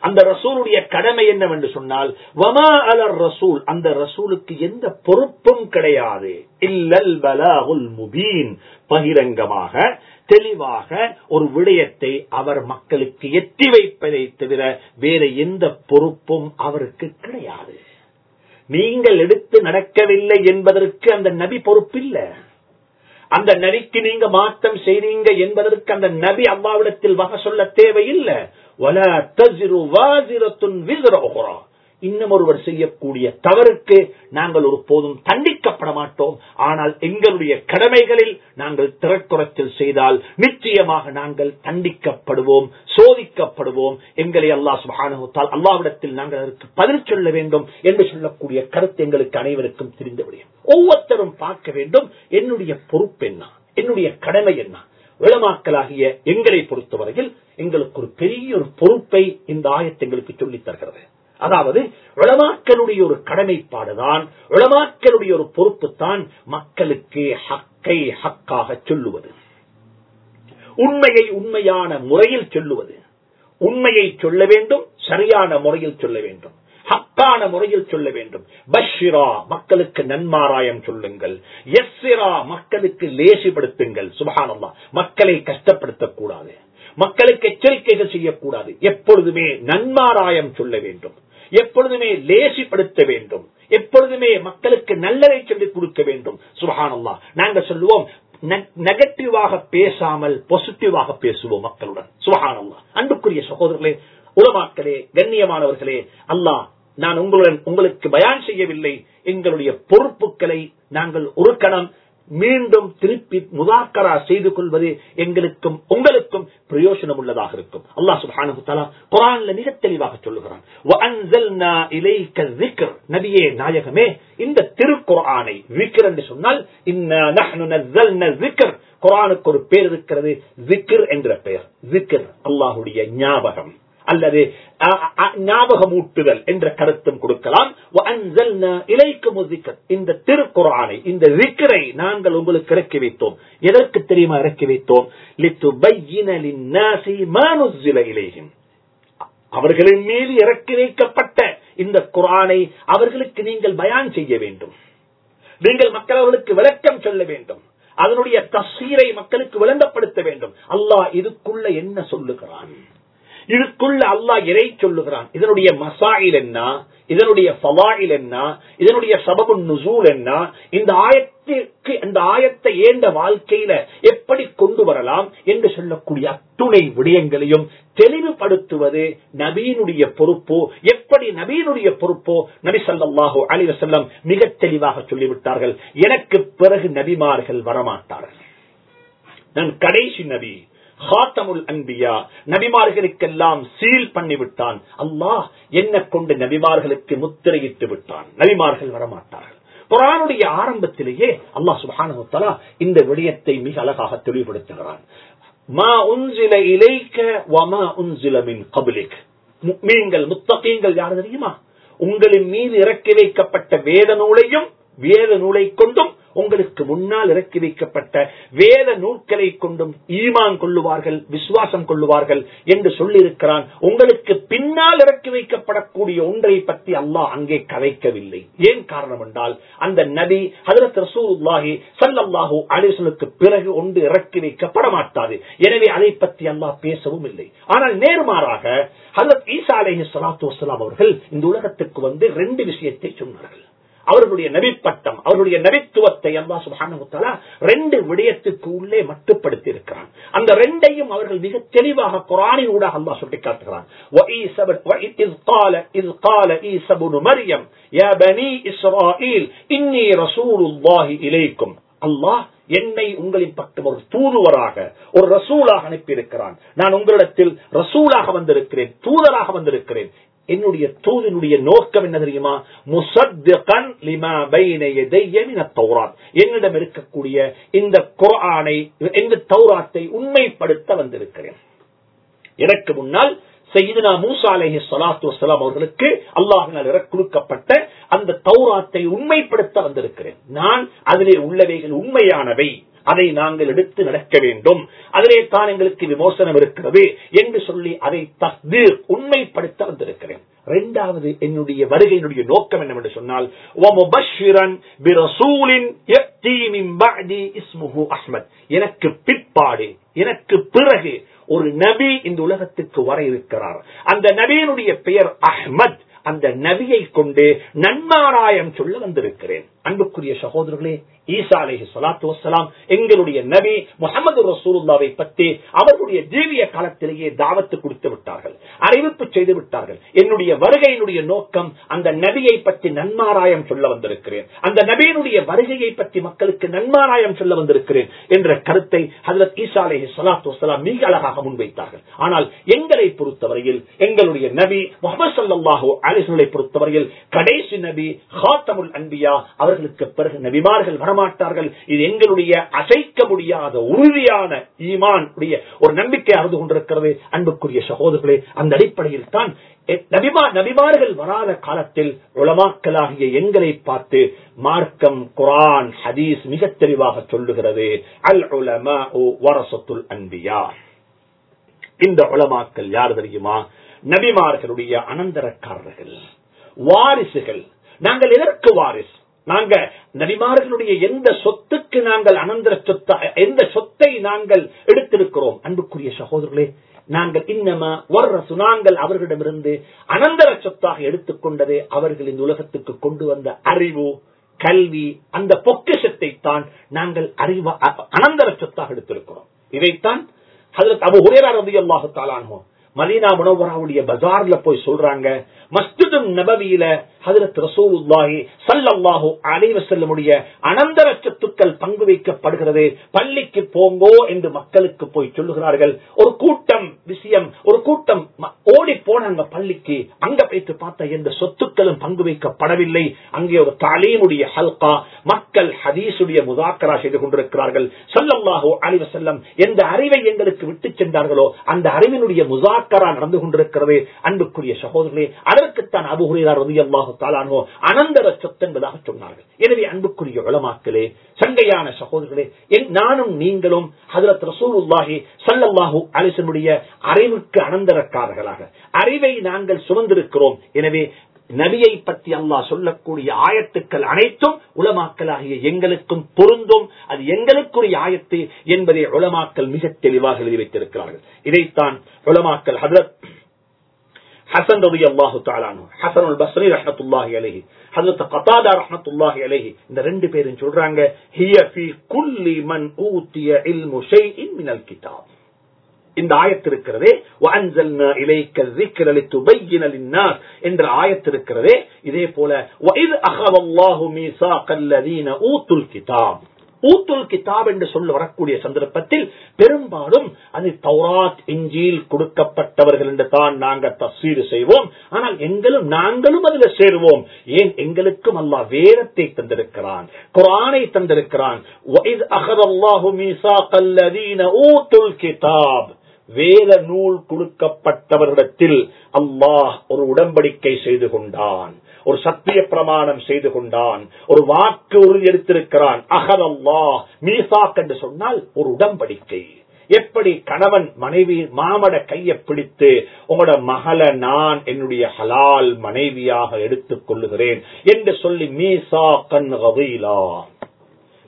அந்த ரசூலுடைய கடமை என்னவென்று சொன்னால் வமா அலர் ரசூல். அந்த ரசூலுக்கு எந்த பொறுப்பும் கிடையாது. இல்லல் பலாகுல் முபீன். பகிரங்கமாக தெளிவாக ஒரு விடயத்தை அவர் மக்களுக்கு எட்டி வைப்பதை தவிர வேற எந்த பொறுப்பும் அவருக்கு கிடையாது. நீங்கள் எடுத்து நடக்கவில்லை என்பதற்கு அந்த நபி பொறுப்பில்லை. அந்த நபிக்கு நீங்க மாற்றம் செய்றீங்க என்பதற்கு அந்த நபி அம்மாவிடத்தில் வகை சொல்ல தேவையில்லை. இன்னும் ஒருவர் செய்யக்கூடிய தவறுக்கு நாங்கள் ஒரு போதும் தண்டிக்கப்பட மாட்டோம். ஆனால் எங்களுடைய கடமைகளில் நாங்கள் திறக்குறத்தில் செய்தால் நிச்சயமாக நாங்கள் தண்டிக்கப்படுவோம் சோதிக்கப்படுவோம். எங்களை அல்லா சுபானுத்தால் அல்லாவிடத்தில் நாங்கள் அதற்கு பதில் சொல்ல வேண்டும் என்று சொல்லக்கூடிய கருத்து எங்களுக்கு அனைவருக்கும் தெரிந்து ஒவ்வொருத்தரும் பார்க்க வேண்டும் என்னுடைய பொறுப்பு என்ன? என்னுடைய கடமை என்ன? விளமாக்கலாகிய எங்களை பொறுத்தவரையில் எங்களுக்கு ஒரு பெரிய ஒரு பொறுப்பை இந்த ஆயத்தை எங்களுக்கு சொல்லித் தருகிறது. அதாவது உளமாக்களுடைய ஒரு கடமைப்பாடுதான் உளமாக்களுடைய ஒரு பொறுப்பு தான் மக்களுக்கு ஹக்கை ஹக்காக சொல்லுவது. உண்மையை உண்மையான முறையில் சொல்லுவது. உண்மையை சொல்ல வேண்டும் சரியான முறையில் சொல்ல வேண்டும். ஹக்கான முறையில் சொல்ல வேண்டும். பஷிரா மக்களுக்கு நன்மாராயம் சொல்லுங்கள். எஸ்ஸிரா மக்களுக்கு லேசிப்படுத்துங்கள். சுபகானம்மா மக்களை கஷ்டப்படுத்தக்கூடாது. மக்களுக்கு எச்சரிக்கைகள் செய்யக்கூடாது. எப்பொழுதுமே நன்மாராயம் சொல்ல வேண்டும். எப்பொழுதுமே லேசிப்படுத்த வேண்டும். எப்பொழுதுமே மக்களுக்கு நல்லதை சொல்லிக் கொடுக்க வேண்டும். சுபஹானல்லா நாங்க சொல்லுவோம் நெகட்டிவாக பேசாமல் பாசிட்டிவாக பேசுவோம் மக்களுடன். சுபஹானல்லா அன்புக்குரிய சகோதரர்களே உலமாக்களே கண்ணியமானவர்களே அல்லாஹ் நான் உங்களுடன் உங்களுக்கு பயான் செய்யவில்லை. எங்களுடைய பொறுப்புகளை நாங்கள் ஒரு கணம் மீண்டும் திருப்பி முதாக்கரா செய்து கொள்வது எங்களுக்கும் உங்களுக்கும் பிரயோஜனம் உள்ளதாக இருக்கும். அல்லா சுபானு குரான்ல மிக தெளிவாக சொல்லுகிறான். நாயகமே இந்த திருக்குரானை விக்கர் என்று சொன்னால் குரானுக்கு ஒரு பெயர் இருக்கிறது விக்கர் என்ற பெயர். விக்கர் அல்லாஹுடைய ஞாபகம். அல்லது ஞாபகமூட்டுதல் என்ற கருத்தும் கொடுக்கலாம். இந்த திருக்குறானை இந்த விக்கரை நாங்கள் உங்களுக்கு இறக்கி வைத்தோம். எதற்கு தெரியுமா இறக்கி வைத்தோம்? அவர்களின் மீது இறக்கி வைக்கப்பட்ட இந்த குரானை அவர்களுக்கு நீங்கள் பயான் செய்ய வேண்டும். நீங்கள் மக்கள் அவர்களுக்கு விளக்கம் சொல்ல வேண்டும். அதனுடைய தஸ்வீரை மக்களுக்கு விளங்கப்படுத்த வேண்டும். அல்லாஹ் இதுக்குள்ள என்ன சொல்லுகிறான்? இதுக்குள்ள அல்லாஹ் இறை சொல்லுகிறான்? இதனுடைய மசாயில் என்ன? இதனுடைய ஃபவாயில் என்ன? இதனுடைய சபபு நுசூல் என்ன? இந்த ஆயத்திற்கு இந்த ஆயத்தை ஏந்த வாழ்க்கையில எப்படி கொண்டு வரலாம் என்று சொல்லக்கூடிய அத்துணை விடயங்களையும் தெளிவுபடுத்துவது நபீனுடைய பொறுப்போ. எப்படி நபீனுடைய பொறுப்போ? நபி சல்லாஹோ அலி வசல்லம் மிக தெளிவாக சொல்லிவிட்டார்கள். எனக்கு பிறகு நபிமார்கள் வரமாட்டார்கள். நான் கடைசி நபி. ஹாத்தமுல் அன்பியா நபிமார்களுக்கெல்லாம் சீல் பண்ணிவிட்டான். அல்லாஹ் என்ன கொண்டு நபிமார்களுக்கு முத்திரையிட்டு விட்டான். நபிமார்கள் வரமாட்டார்கள். குரானுடைய ஆரம்பத்திலேயே அல்லாஹ் சுபான இந்த விடயத்தை மிக அழகாக தெளிவுபடுத்துகிறான். மா இலைக்க நீங்கள் முத்தகீங்கள் யார் தெரியுமா? உங்களின் மீது இறக்கி வைக்கப்பட்ட வேத நூலையும் வேத நூலை கொண்டும் உங்களுக்கு முன்னால் இறக்கி வைக்கப்பட்ட வேத நூல்களை கொண்டும் ஈமான் கொள்ளுவார்கள் விசுவாசம் கொள்ளுவார்கள் என்று சொல்லியிருக்கிறான். உங்களுக்கு பின்னால் இறக்கி வைக்கப்படக்கூடிய ஒன்றை பற்றி அல்லாஹ் அங்கே கதைக்கவில்லை. ஏன் காரணம் என்றால் அந்த நபி ஹதரத் ரசூல்லாஹி சல்லல்லாஹு அலிசனுக்கு பிறகு ஒன்று இறக்கி வைக்கப்பட மாட்டாது எனவே அதை பற்றி அல்லாஹ் பேசவும் இல்லை. ஆனால் நேர்மாறாக ஹலத் ஈசா அலேஹி சலாத்து வசலாம் அவர்கள் இந்த உலகத்துக்கு வந்து ரெண்டு விஷயத்தை சொன்னார்கள். அவர்களுடைய நபிப்பட்டம் அவருடைய நபித்துவத்தை அல்லா சுபானுத்தாலா ரெண்டு விடயத்துக்கு உள்ளே மட்டுப்படுத்தி இருக்கிறான் அந்த ரெண்டையும் அவர்கள் மிக தெளிவாக குரானின் ஊடாக அல்லா சுட்டி காட்டுகிறான் அல்லாஹ் என்னை உங்களின் பக்கம் ஒரு தூதுவராக ஒரு ரசூலாக அனுப்பியிருக்கிறான். நான் உங்களிடத்தில் ரசூலாக வந்திருக்கிறேன் தூதராக வந்திருக்கிறேன். என்னுடைய தூதினுடைய நோக்கம் என்ன தெரியுமா? முசத்தன் லிமா தௌராத். என்னிடம் இருக்கக்கூடிய இந்த குரானை இந்த தௌராத்தை உண்மைப்படுத்த வந்திருக்கிறேன். எனக்கு முன்னால் செய்தினா மூசா அலேஹி சலாத்து வசலாம் அவர்களுக்கு அல்லாஹினால் கொடுக்கப்பட்ட அந்த தௌராத்தை உண்மைப்படுத்த வந்திருக்கிறேன். நான் அதிலே உள்ளவைகள் உண்மையானவை. அதை நாங்கள் எடுத்து நடக்க வேண்டும். அதிலே தான் எங்களுக்கு விமோசனம் இருக்கிறது என்று சொல்லி அதை தஸ்தீர் உண்மைப்படுத்த வந்திருக்கிறேன். இரண்டாவது என்னுடைய வருகையினுடைய நோக்கம் என்னவென்று சொன்னால் அஹ்மத். எனக்கு பிற்பாடு எனக்கு பிறகு ஒரு நபி இந்த உலகத்துக்கு வர இருக்கிறார். அந்த நபியினுடைய பெயர் அஹ்மத். அந்த நபியை கொண்டு நன்மாராயம் சொல்ல வந்திருக்கிறேன். அன்புக்குரிய சகோதரர்களே ஈசா அலேஹி சலாத்து வசலாம் எங்களுடைய நபி முகமது ரசூலுல்லாவை பற்றி அவர்களுடைய ஜீவிய காலத்திலேயே தாவத்து கொடுத்து விட்டார்கள் அறிவிப்பு செய்து விட்டார்கள். என்னுடைய வருகையினுடைய நோக்கம் அந்த நபியை பற்றி நன்மாராயம் சொல்ல வந்திருக்கிறேன். அந்த நபியினுடைய வருகையை பற்றி மக்களுக்கு நன்மாராயம் சொல்ல வந்திருக்கிறேன் என்ற கருத்தை ஹசரத் ஈசா அலேஹி சலாத்து வசலாம் மிக அழகாக முன்வைத்தார்கள். ஆனால் எங்களை பொறுத்தவரையில் எங்களுடைய நபி முகமது சல்லாஹூ அலிசனை பொறுத்தவரையில் கடைசி நபி ஹாத்தமுல் அன்பியா அவர் அவர்களுக்கு பிறகு நபிமார்கள் வரமாட்டார்கள். இது எங்களுடைய அசைக்க முடியாத உறுதியான ஈமான் உடைய ஒரு நம்பிக்கை அறிந்து கொண்டிருக்கிறது. அன்புக்குரிய சகோதரர்களே அந்த அடிப்படையில் தான் நபிமா நபிமார்கள் வராத காலத்தில் உளமாக்கலாகிய எங்களை பார்த்து மார்க்கம் குரான் ஹதீஸ் மிக தெளிவாக சொல்லுகிறது. அல் உலமா வரசத்துல் அன்பியா. இந்த உளமாக்கல் யார் தெரியுமா? நபிமார்களுடைய அனந்தரக்காரர்கள் வாரிசுகள். நாங்கள் எதற்கு வாரிசு? நாங்க நபிமார்களுடைய எந்த சொத்துக்கு நாங்கள் அனந்தர சொத்த எந்த சொத்தை நாங்கள் எடுத்திருக்கிறோம்? அன்புக்குரிய சகோதரர்களே நாங்கள் இன்னமா வர்றசு நாங்கள் அவர்களிடமிருந்து அனந்தர சொத்தாக எடுத்துக்கொண்டதே அவர்கள் இந்த உலகத்துக்கு கொண்டு வந்த அறிவு கல்வி அந்த பொக்கிஷத்தை தான் நாங்கள் அறிவு அனந்தர சொத்தாக எடுத்திருக்கிறோம். இதைத்தான் அபு ஹுரேரா அல்லாஹு தாலானோ மதீனா முனவராவுடைய பஜார்ல போய் சொல்றாங்க மஸ்ஜிது நபவியில ஹதரத் ரசூலுல்லாஹி சல்லல்லாஹு அலைவ செல்லமுடைய அனந்தர சொத்துக்கள் பங்கு வைக்கப்படுகிறது. பள்ளிக்கு போங்கோ என்று மக்களுக்கு போய் சொல்லுகிறார்கள். ஒரு கூட்டம் விஷயம் ஒரு கூட்டம் ஓடி போனாங்க பள்ளிக்கு. அங்க வைத்து பார்த்த எந்த சொத்துக்களும் பங்கு வைக்கப்படவில்லை. அங்கே ஒரு தாலீமுடைய ஹல்கா மக்கள் ஹதீசுடைய முதாக்கரா செய்து கொண்டிருக்கிறார்கள். சல்லல்லாஹு அலைஹி வஸல்லம் எந்த அறிவை எங்களுக்கு விட்டு சென்றார்களோ அந்த அறிவினுடைய முதாக்கரா நடந்து கொண்டிருக்கிறது அன்புக்குரிய சகோதரர்களே அதற்குத்தான் அபுஹுரேரா ரலியல்லாஹு தாலானோ அனந்தர சொத்து என்பதாக சொன்னார்கள். எனவே அன்புக்குரிய உளமாக்களே சங்கையான சகோதரர்களே நானும் நீங்களும் ஹதரத் ரசூலுல்லாஹி சல்லல்லாஹு அலிசனுடைய அறிவுக்கு அனந்தரக்காரர்களாக. அறிவை நாங்கள் சுமந்திருக்கிறோம். எனவே நபியை பற்றி அல்லாஹ் சொல்லக்கூடிய ஆயத்துக்கள் அனைத்தும் உளமாக்கலாகிய எங்களுக்கும் பொருந்தும். அது எங்களுக்குரிய ஆயத்து என்பதை உளமாக்கல் மிக தெளிவாக எழுதி வைத்திருக்கிறார்கள். இதைத்தான் உளமாக்கல் ஹதரத் ஹசன் ரவி அல்லாஹு தாலானு ஹசன் பஸ்ரி ரஹமத்துல்லாஹி அலஹி ஹசரத் கதாதா ரஹமத்துல்லாஹி அலஹி இந்த ரெண்டு பேரும் சொல்றாங்க ஹிய ஃபி குல்லி மன் ஊத்திய இல்மு ஷைஇன் மினல் கிதாப். இந்த ஆயத்திருக்கிறதே என்ற ஆயத்திருக்கிறதே இதே போல ஊத்துல் கிதாப் ஊத்துல் கிதாப் என்று சொல்ல வரக்கூடிய சந்தர்ப்பத்தில் பெரும்பாலும் அது தௌராத் இஞ்சியில் கொடுக்கப்பட்டவர்கள் என்று தான் நாங்கள் தஸ்வீர் செய்வோம். ஆனால் எங்களும் நாங்களும் அதில் சேருவோம். ஏன்? எங்களுக்கும் அல்லாஹ் வேதத்தை தந்திருக்கிறான். குரானை தந்திருக்கிறான். ஊத்துல் கிதாப் வேத நூல் கொடுக்கப்பட்டவர்களிடத்தில் அல்லாஹ் ஒரு உடன்படிக்கை செய்து கொண்டான். ஒரு சத்திய பிரமாணம் செய்து கொண்டான். ஒரு வாக்கு உறுதி எடுத்திருக்கிறான். அகல் அல்லாஹ் மீசாக் என்று சொன்னால் ஒரு உடன்படிக்கை. எப்படி கணவன் மனைவி மாமட கையை பிடித்து உங்களோட மகளை நான் என்னுடைய ஹலால் மனைவியாக எடுத்துக் கொள்ளுகிறேன் என்று சொல்லி மீசா கண் ரவீலா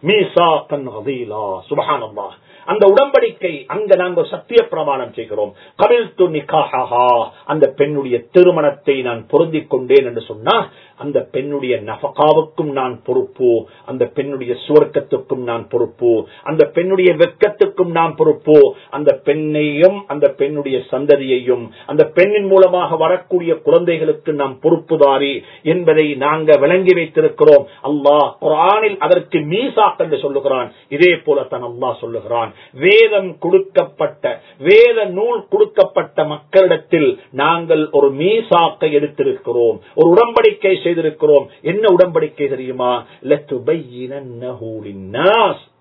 மீசா கண் ரவீலா சுபஹானல்லா அந்த உடன்படிக்கை அங்க நாங்கள் சத்திய பிரமாணம் செய்கிறோம். கபில் து அந்த பெண்ணுடைய திருமணத்தை நான் பொருந்திக் கொண்டேன் என்று சொன்னா அந்த பெண்ணுடைய நபகாவுக்கும் நான் பொறுப்பு. அந்த பெண்ணுடைய சுவர்க்கத்துக்கும் நான் பொறுப்பு. அந்த பெண்ணுடைய வெக்கத்துக்கும் நான் பொறுப்பு. அந்த பெண்ணையும் அந்த பெண்ணுடைய சந்ததியையும் அந்த பெண்ணின் மூலமாக வரக்கூடிய குழந்தைகளுக்கு நாம் பொறுப்புதாரி என்பதை நாங்க விளங்கி வைத்திருக்கிறோம். அல்லாஹ் குரானில் அதற்கு மீசாக் என்று சொல்லுகிறான். இதே போலத்தான் அல்லாஹ் சொல்லுகிறான். வேதம் கொடுக்கப்பட்ட வேத நூல் கொடுக்கப்பட்ட மக்களிடத்தில் நாங்கள் ஒரு மீசாக்கை எடுத்திருக்கிறோம் ஒரு உடன்படிக்கை செய்திருக்கிறோம். என்ன உடன்படிக்கை தெரியுமா?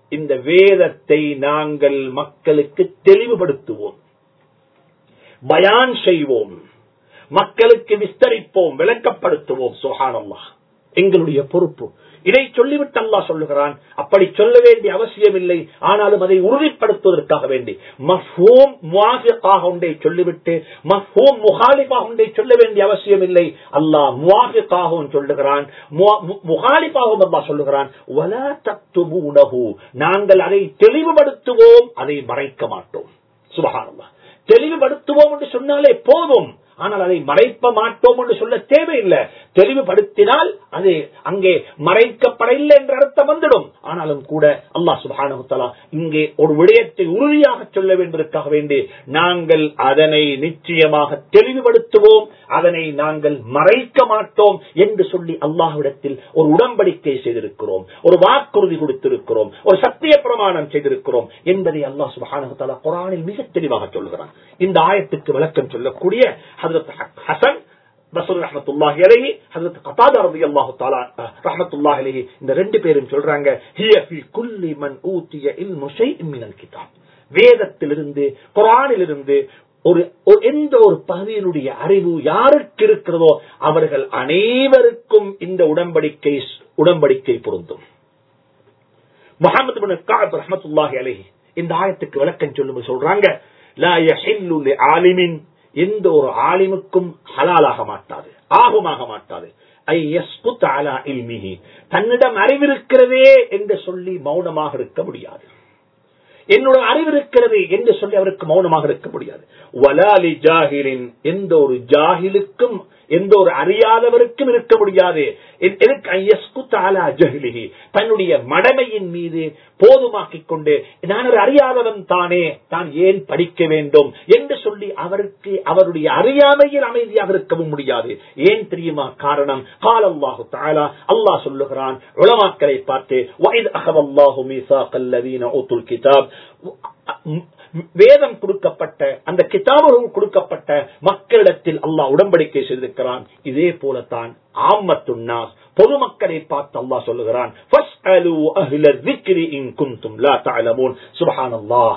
இந்த வேதத்தை நாங்கள் மக்களுக்கு தெளிவுபடுத்துவோம் பயான் செய்வோம் மக்களுக்கு விஸ்தரிப்போம் விளக்கப்படுத்துவோம். சுஹானல்லா எங்களுடைய பொறுப்பு. இதை சொல்லிவிட்டு அல்லா சொல்லுகிறான். அப்படி சொல்ல வேண்டிய அவசியம் இல்லை ஆனாலும் அதை உறுதிப்படுத்துவதற்காக வேண்டி. மஃபோம் முவாஃபிகாக ஒன்றை சொல்லிவிட்டு மஃபோம் முகாலிபாக ஒன்றை சொல்ல வேண்டிய அவசியம் இல்லை அல்லாஹ் முவாஃபிகாகவும் சொல்லுகிறான். முகாலிபாகவும் அல்லா சொல்லுகிறான். வலா உணவு நாங்கள் அதை தெளிவுபடுத்துவோம் அதை மறைக்க மாட்டோம். சுபகானல்லா தெளிவுபடுத்துவோம் என்று சொன்னாலே போதும். ஆனால் அதை மறைக்க மாட்டோம் என்று சொல்ல தேவையில்லை. தெளிவுபடுத்தினால் அது அங்கே மறைக்கப்படவில்லை என்ற அர்த்தம் வந்துடும். ஆனாலும் கூட அல்லா சுபானுத்தலா இங்கே ஒரு விடயத்தை உறுதியாக சொல்ல வேண்டியதற்காக வேண்டி நாங்கள் அதனை நிச்சயமாக தெளிவுபடுத்துவோம் அதனை நாங்கள் மறைக்க மாட்டோம் என்று சொல்லி அல்லாஹ்விடத்தில் ஒரு உடன்படிக்கை செய்திருக்கிறோம் ஒரு வாக்குறுதி கொடுத்திருக்கிறோம் ஒரு சத்திய பிரமாணம் செய்திருக்கிறோம் என்பதை அல்லா சுபானுத்தலா குரானில் மிக தெளிவாக சொல்லுகிறான் இந்த ஆயத்துக்கு விளக்கம் சொல்லக்கூடிய ஹசன் பசூர் ரஹமத்துல்லாஹி அலைஹி ஹஜரத் கதாதா ரலியல்லாஹு தாலா ரஹமத்துல்லாஹி அலைஹி இந்த ரெண்டு பேரும் சொல்றாங்க ஹிய ஃபி குல்லி மன் ஊத்திய இல் முஷை மினல் கிதாப். வேதத்திலிருந்து குரானிலிருந்து ஒரு எந்த ஒரு பகுதியினுடைய அறிவு யாருக்கு இருக்கிறதோ அவர்கள் அனைவருக்கும் இந்த உடன்படிக்கை உடன்படிக்கை பொருந்தும். முகமது பின் கஅப் ரஹமத்துல்லாஹி அலஹி இந்த ஆயத்துக்கு விளக்கம் சொல்லும் சொல்றாங்க லா யஹில்லு லிஆலிமின் எந்த ஒரு ஆலிமுக்கும் ஹலாலாக மாட்டாது ஆகுமாக மாட்டாது. தன்னிடம் அறிவிருக்கிறதே என்று சொல்லி மௌனமாக இருக்க முடியாது. என்னோட அறிவு இருக்கிறது என்று சொல்லி அவருக்கு மௌனமாக இருக்க முடியாது. வலாலி ஜாகிலின் எந்த ஒரு ஜாகிலுக்கும் எந்த ஒரு அறியாதவருக்கும் இருக்க முடியாது. தன்னுடைய மடமையின் மீது போதுமாக்கிக் கொண்டு நான் ஒரு அறியாதவன் தானே தான் ஏன் படிக்க வேண்டும் என்று சொல்லி அவருக்கு அவருடைய அறியாமையில் அமைதியாக இருக்கவும் முடியாது. ஏன் தெரியுமா காரணம்? காலல்லாஹு தாலா அல்லாஹ் சொல்லுகிறான் உளமாக்களை பார்த்து வயது அகவல்லாஹு மீசா கல்லவீன ஓத்துல் கிதாப் வேதம் கொடுக்கப்பட்ட அந்த கிதாபுகள் கொடுக்கப்பட்ட மக்களிடத்தில் அல்லாஹ் உடன்படிக்கை செய்திருக்கிறான். இதே போலத்தான் ஆமத்துன்னாஸ் பொதுமக்களை பார்த்து அல்லாஹ் சொல்லுகிறான் சுபஹானல்லாஹ்.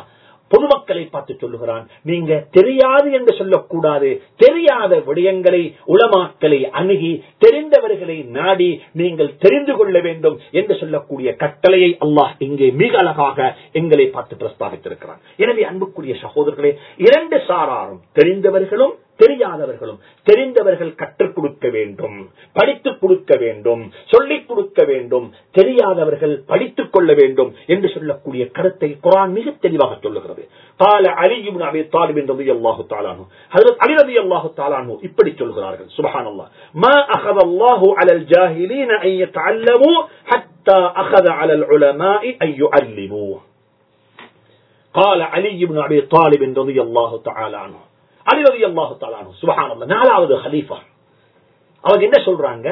பொதுமக்களை பார்த்து சொல்லுகிறான். நீங்க தெரியாது என்று சொல்லக்கூடாது. தெரியாத விடயங்களை உளமாக்களை அணுகி தெரிந்தவர்களை நாடி நீங்கள் தெரிந்து கொள்ள வேண்டும் என்று சொல்லக்கூடிய கட்டளையை அல்லாஹ் இங்கே மிக அழகாக எங்களை பார்த்து பிரஸ்தாபித்திருக்கிறான் எனவே அன்புக்குரிய சகோதரர்களே இரண்டு சாராரும் தெரிந்தவர்களும் தெரியாதவர்களும் தெரிந்தவர்கள் கற்றுக் கொடுக்க வேண்டும் படித்துக் கொடுக்க வேண்டும் சொல்லிக் கொடுக்க வேண்டும் தெரியாதவர்கள் படித்துக் கொள்ள வேண்டும் என்று சொல்லக்கூடிய கருத்தை குரான் மிக தெளிவாக சொல்லுகிறது கால அலியும் அபி தாலிபின் ரவி அல்லாஹு தாலானு ஹஜரத் அலி ரவி அல்லாஹு தாலானு இப்படி சொல்கிறார்கள் சுபஹான் அல்லாஹ் மா அகத அல்லாஹு அலல் ஜாஹிலீன أن يتعلموا حتى أخذ على العلماء أن يعلموا قال علي بن أبي طالب رضي الله تعالى عنه அலி ரவி அல்லாஹு தாலானு சுபஹான் நாலாவது ஹலீஃபா அவங்க என்ன சொல்றாங்க?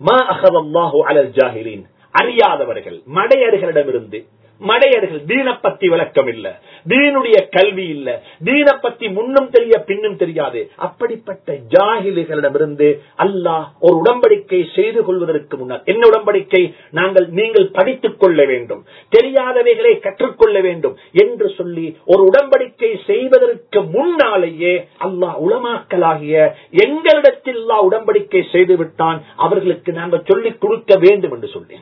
மா அகத் அல்லாஹு அலல் ஜாஹிலின் அறியாதவர்கள் மடையர்களிடமிருந்து மடையர்கள் தீன பத்தி விளக்கம் இல்ல. தீனுடைய கல்வி இல்ல. தீன பத்தி முன்னும் தெரிய பின்னும் தெரியாது. அப்படிப்பட்ட ஜாகிலிகளிடமிருந்து அல்லாஹ் ஒரு உடம்படிக்கை செய்து கொள்வதற்கு முன்னால் என்ன உடம்படிக்கை நாங்கள் நீங்கள் படித்துக் கொள்ள வேண்டும். தெரியாதவைகளை கற்றுக்கொள்ள வேண்டும் என்று சொல்லி ஒரு உடம்படிக்கை செய்வதற்கு முன்னாலேயே அல்லாஹ் உளமாக்கலாகிய எங்களிடத்தில் உடம்படிக்கை செய்து விட்டான். அவர்களுக்கு நாங்கள் சொல்லிக் கொடுக்க வேண்டும் என்று சொல்லி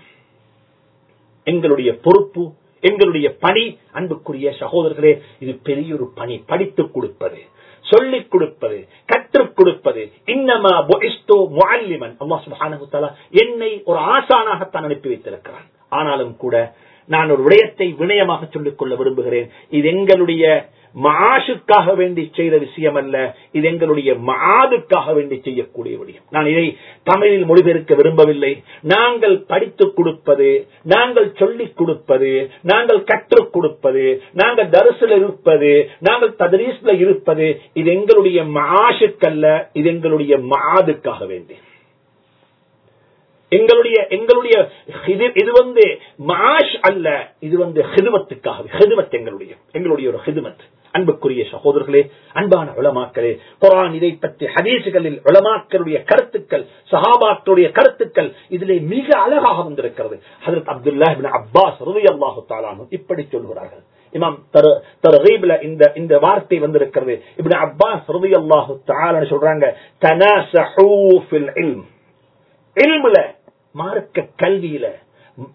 எங்களுடைய பொறுப்பு எங்களுடைய பணி அன்புக்குரிய சகோதரர்களே இது பெரிய ஒரு பணி. படித்துக் கொடுப்பது சொல்லிக் கொடுப்பது கற்றுக் கொடுப்பது. இன்னமா பொயிஸ்தோ என்னை ஒரு ஆசானாகத்தான் அனுப்பி வைத்திருக்கிறான். ஆனாலும் கூட நான் ஒரு விடயத்தை வினயமாக சொல்லிக் கொள்ள விரும்புகிறேன். இது எங்களுடைய மாசுக்காக வேண்டி செய்த விஷயம் அல்ல இது எங்களுடைய மாதுக்காக வேண்டி செய்யக்கூடிய விடயம். நான் இதை தமிழில் மொழிபெயர்க்க விரும்பவில்லை. நாங்கள் படித்துக் கொடுப்பது நாங்கள் சொல்லிக் கொடுப்பது நாங்கள் கற்றுக் கொடுப்பது நாங்கள் தரிசில் இருப்பது நாங்கள் ததரீஸ்ல இருப்பது இது எங்களுடைய மாசுக்கல்ல இது எங்களுடைய மாதுக்காக வேண்டி. எங்களுடைய எங்களுடைய இது வந்து மாஷ் அல்ல இது வந்து ஹிதுமத்துக்காக ஹிதுமத் எங்களுடைய எங்களுடைய ஒரு ஹிதுமத். அன்புக்குரிய சகோதரர்களே அன்பான உளமாக்களே குரான் இதை பற்றி ஹதீசுகளில் உளமாக்களுடைய கருத்துக்கள் சஹாபாக்களுடைய கருத்துக்கள் இதிலே மிக அழகாக வந்திருக்கிறது. ஹசரத் அப்துல்லா அப்பாஸ் ரவி அல்லாஹு தாலானு இப்படி சொல்கிறார்கள். இமாம் தரகீப்ல இந்த இந்த வார்த்தை வந்திருக்கிறது. இப்படி அப்பாஸ் ரவி அல்லாஹு தாலான்னு சொல்றாங்க தனாசஹூ இல்முல மார்க்க கல்வியில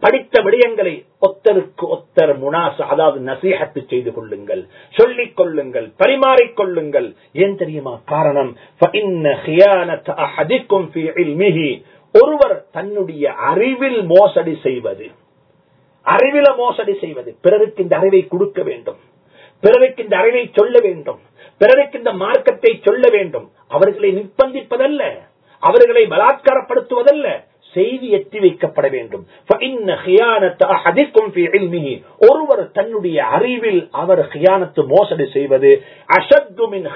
படித்த விடயங்களை ஒத்தருக்கு ஒத்தர் முனாசு அதாவது நசீகத்து செய்து கொள்ளுங்கள் சொல்லிக் கொள்ளுங்கள் பரிமாறிக் கொள்ளுங்கள். ஏன் தெரியுமா காரணம்? ஒருவர் தன்னுடைய அறிவில் மோசடி செய்வது அறிவில மோசடி செய்வது பிறருக்கு இந்த அறிவை கொடுக்க வேண்டும் பிறருக்கு இந்த அறிவை சொல்ல வேண்டும் பிறருக்கு இந்த மார்க்கத்தை சொல்ல வேண்டும். அவர்களை நிர்பந்திப்பதல்ல அவர்களை பலாத்காரப்படுத்துவதல்ல செய்தி எட்டி வைக்கப்பட வேண்டும். ஒருவர் தன்னுடைய அறிவில் அவர் ஹியானத்து மோசடி செய்வது அசத்துமின்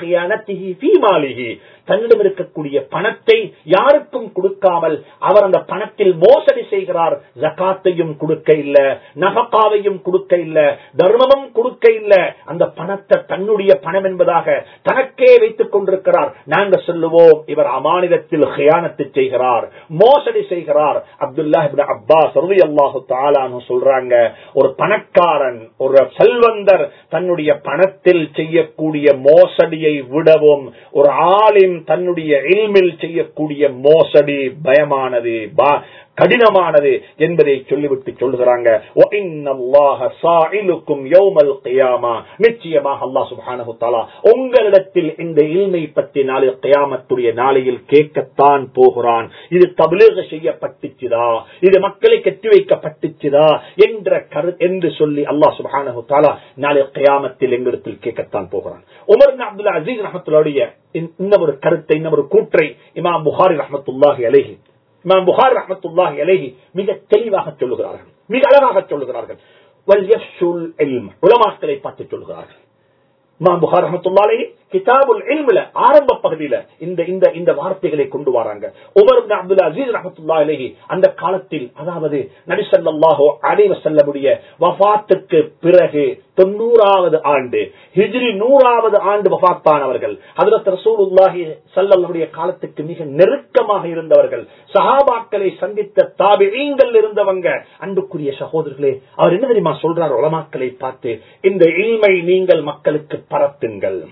தன்னிடம் இருக்கக்கூடிய பணத்தை யாருக்கும் கொடுக்காமல் அவர் அந்த பணத்தில் மோசடி செய்கிறார். ஜகாத்தையும் கொடுக்க இல்ல நகப்பாவையும் கொடுக்க இல்ல தர்மமும் கொடுக்க இல்ல. அந்த பணத்தை தன்னுடைய பணம் என்பதாக தனக்கே வைத்துக் கொண்டிருக்கிறார். நாங்கள் சொல்லுவோம் இவர் அமானிதத்தில் ஹியானத்து செய்கிறார். மோசடி செய்கிறார். அப்துல்லா அப்பாஸ் அல்லாஹு தாலான்னு சொல்றாங்க ஒரு பணக்காரன் ஒரு செல்வந்தர் தன்னுடைய பணத்தில் செய்யக்கூடிய மோசடியை விடவும் ஒரு ஆளின் தன்னுடைய இல்மில் செய்யக்கூடிய மோசடி பயமானது. கடினமானது என்பதை சொல்லிவிட்டு சொல்லுகிறாங்க. நிச்சயமாக அல்லா சுபானு தாலா உங்களிடத்தில் இந்த இல்மை பற்றி நாளை கயாமத்துடைய நாளையில் கேட்கத்தான் போகிறான். இது தபிலேக செய்யப்பட்டுச்சுதா இது மக்களை கட்டி வைக்கப்பட்டுச்சுதா என்ற கரு என்று சொல்லி அல்லாஹ் சுபானு தாலா நாளை கயாமத்தில் எங்களிடத்தில் கேட்கத்தான் போகிறான். உமர் அப்துல்லா அசீஸ் ரஹமத்துடைய இன்னொரு கருத்தை இன்னொரு கூற்றை இமாம் புகாரி ரஹமத்துல்லாஹி அலேஹி இமாம் புகார் ரஹமத்துல்லாஹி அலேஹி மிக தெளிவாக சொல்லுகிறார்கள். மிக அழகாக சொல்லுகிறார்கள். உலமாக்களை பார்த்து சொல்லுகிறார்கள். இமாம் புகார் ரஹமத்துல்லாலே கிதாபுல் இல்முல ஆரம்ப பகுதியில இந்த இந்த இந்த வார்த்தைகளை கொண்டு வராங்க. உமர் அப்துல் அசீஸ் ரஹமத்துல்லா அலேஹி அந்த காலத்தில் அதாவது நடிசல்லாஹோ அலைவ செல்லமுடைய வபாத்துக்கு பிறகு தொண்ணூறாவது ஆண்டு. ஹிஜ்ரி நூறாவது ஆண்டு வபாத்தானவர்கள் ஹதரத் ரசூலுல்லாஹி சல்லல்லுடைய காலத்துக்கு மிக நெருக்கமாக இருந்தவர்கள். சஹாபாக்களை சந்தித்த தாபிகள் இருந்தவங்க. அன்புக்குரிய சகோதரர்களே அவர் என்ன தெரியுமா சொல்றார்? உலமாக்களை பார்த்து இந்த இல்மை நீங்கள் மக்களுக்கு பரத்துங்கள்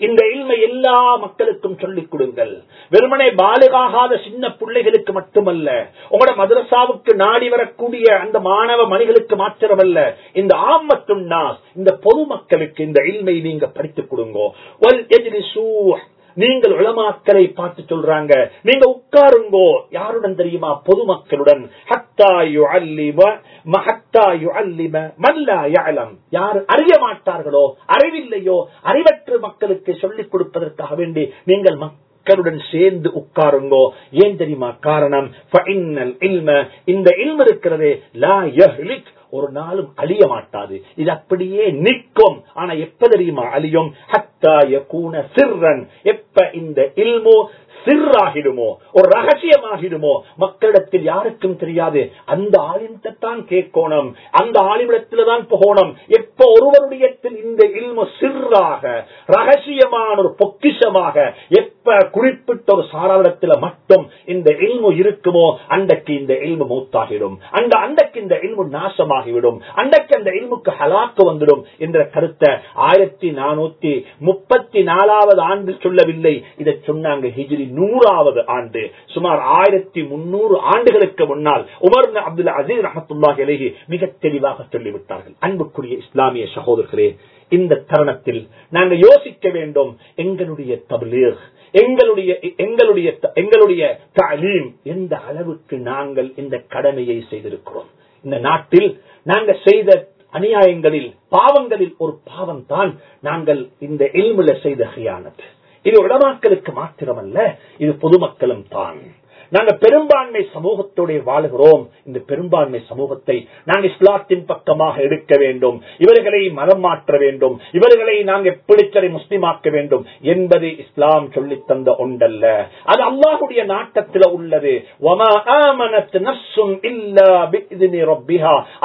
இந்த இல்மை எல்லா மக்களுக்கும் சொல்லிக் கொடுங்கள். வெறுமனே பாலுகாகாத சின்ன பிள்ளைகளுக்கு மட்டுமல்ல உங்களோட மதரசாவுக்கு நாடி வரக்கூடிய அந்த மாணவ மணிகளுக்கு மாத்திரமல்ல இந்த ஆமத்தும் நாஸ் இந்த பொதுமக்களுக்கு இந்த இல்மை நீங்க படித்துக் கொடுங்கோ. நீங்கள் உளமாக்களை பார்த்து சொல்றாங்க. நீங்க உட்காருங்கோ. யாருடன் தெரியுமா? பொதுமக்களுடன். யார் அறிய மாட்டார்களோ அறிவில்லையோ அறிவற்று மக்களுக்கு சொல்லிக் கொடுப்பதற்காக வேண்டி நீங்கள் மக்களுடன் சேர்ந்து உட்காருங்கோ. ஏன் தெரியுமா? காரணம் இந்த இல்ம இருக்கிறதே லா யஹ்லிக் ஒரு நாளும் அழிய மாட்டாது. இது அப்படியே நிற்கும். ஆனா எப்ப தெரியுமா அழியும்? ஹத்தாய கூன சிறன் எப்ப இந்த இல்மோ சிறாகிடுமோ? ஒரு ரகசியமாகிடுமோ? மக்களிடத்தில் யாருக்கும் தெரியாது. அந்த ஆலிமத்தான் கேட்கணும். அந்த ஆலிமிடத்தில் தான் போகணும். எப்ப ஒருவருடைய இந்த இல்ம சிறாக ரகசியமான ஒரு பொக்கிஷமாக எப்ப குறிப்பிட்ட ஒரு சாராவிடத்தில் மட்டும் இந்த இல்மு இருக்குமோ அன்றைக்கு இந்த இல்மு மூத்தாகிடும். அந்த அன்றைக்கு இந்த இல்மு நாசமாகிவிடும். அன்றைக்கு அந்த இல்முக்கு ஹலாக்கு வந்துடும் என்ற கருத்தை ஆயிரத்தி நானூத்தி முப்பத்தி நாலாவது ஆண்டு சொல்லவில்லை. இதை சொன்னாங்க ஹிஜிரி நூறாவது ஆண்டு. சுமார் ஆயிரத்தி முன்னூறு ஆண்டுகளுக்கு முன்னால் உமர் அப்துல் அசீஸ் ரஹத்துல்லாஹி அலேஹி மிக தெளிவாக சொல்லிவிட்டார்கள். அன்புக்குரிய இஸ்லாமிய சகோதரர்களே இந்த தருணத்தில் நாங்கள் யோசிக்க வேண்டும் எங்களுடைய தபிலீர் எங்களுடைய எங்களுடைய எங்களுடைய தாலீம் எந்த அளவுக்கு நாங்கள் இந்த கடமையை செய்திருக்கிறோம். இந்த நாட்டில் நாங்கள் செய்த அநியாயங்களில் பாவங்களில் ஒரு பாவம் தான் நாங்கள் இந்த எல்முல செய்த ஹியானது. இது உடமாக்களுக்கு மாத்திரமல்ல இது பொதுமக்களும் தான். நாங்க பெரும்பான்மை சமூகத்தோட வாழுகிறோம். இந்த பெரும்பான்மை சமூகத்தை நாங்க இஸ்லாத்தின் பக்கமாக எடுக்க வேண்டும். இவர்களை மதம் மாற்ற வேண்டும். இவர்களை நாங்க எப்படிச்சரை முஸ்லிமாக்க வேண்டும் என்பது இஸ்லாம் சொல்லி தந்த ஒன்றல்ல. அது அல்லாஹுடைய நாட்டத்தில் உள்ளது.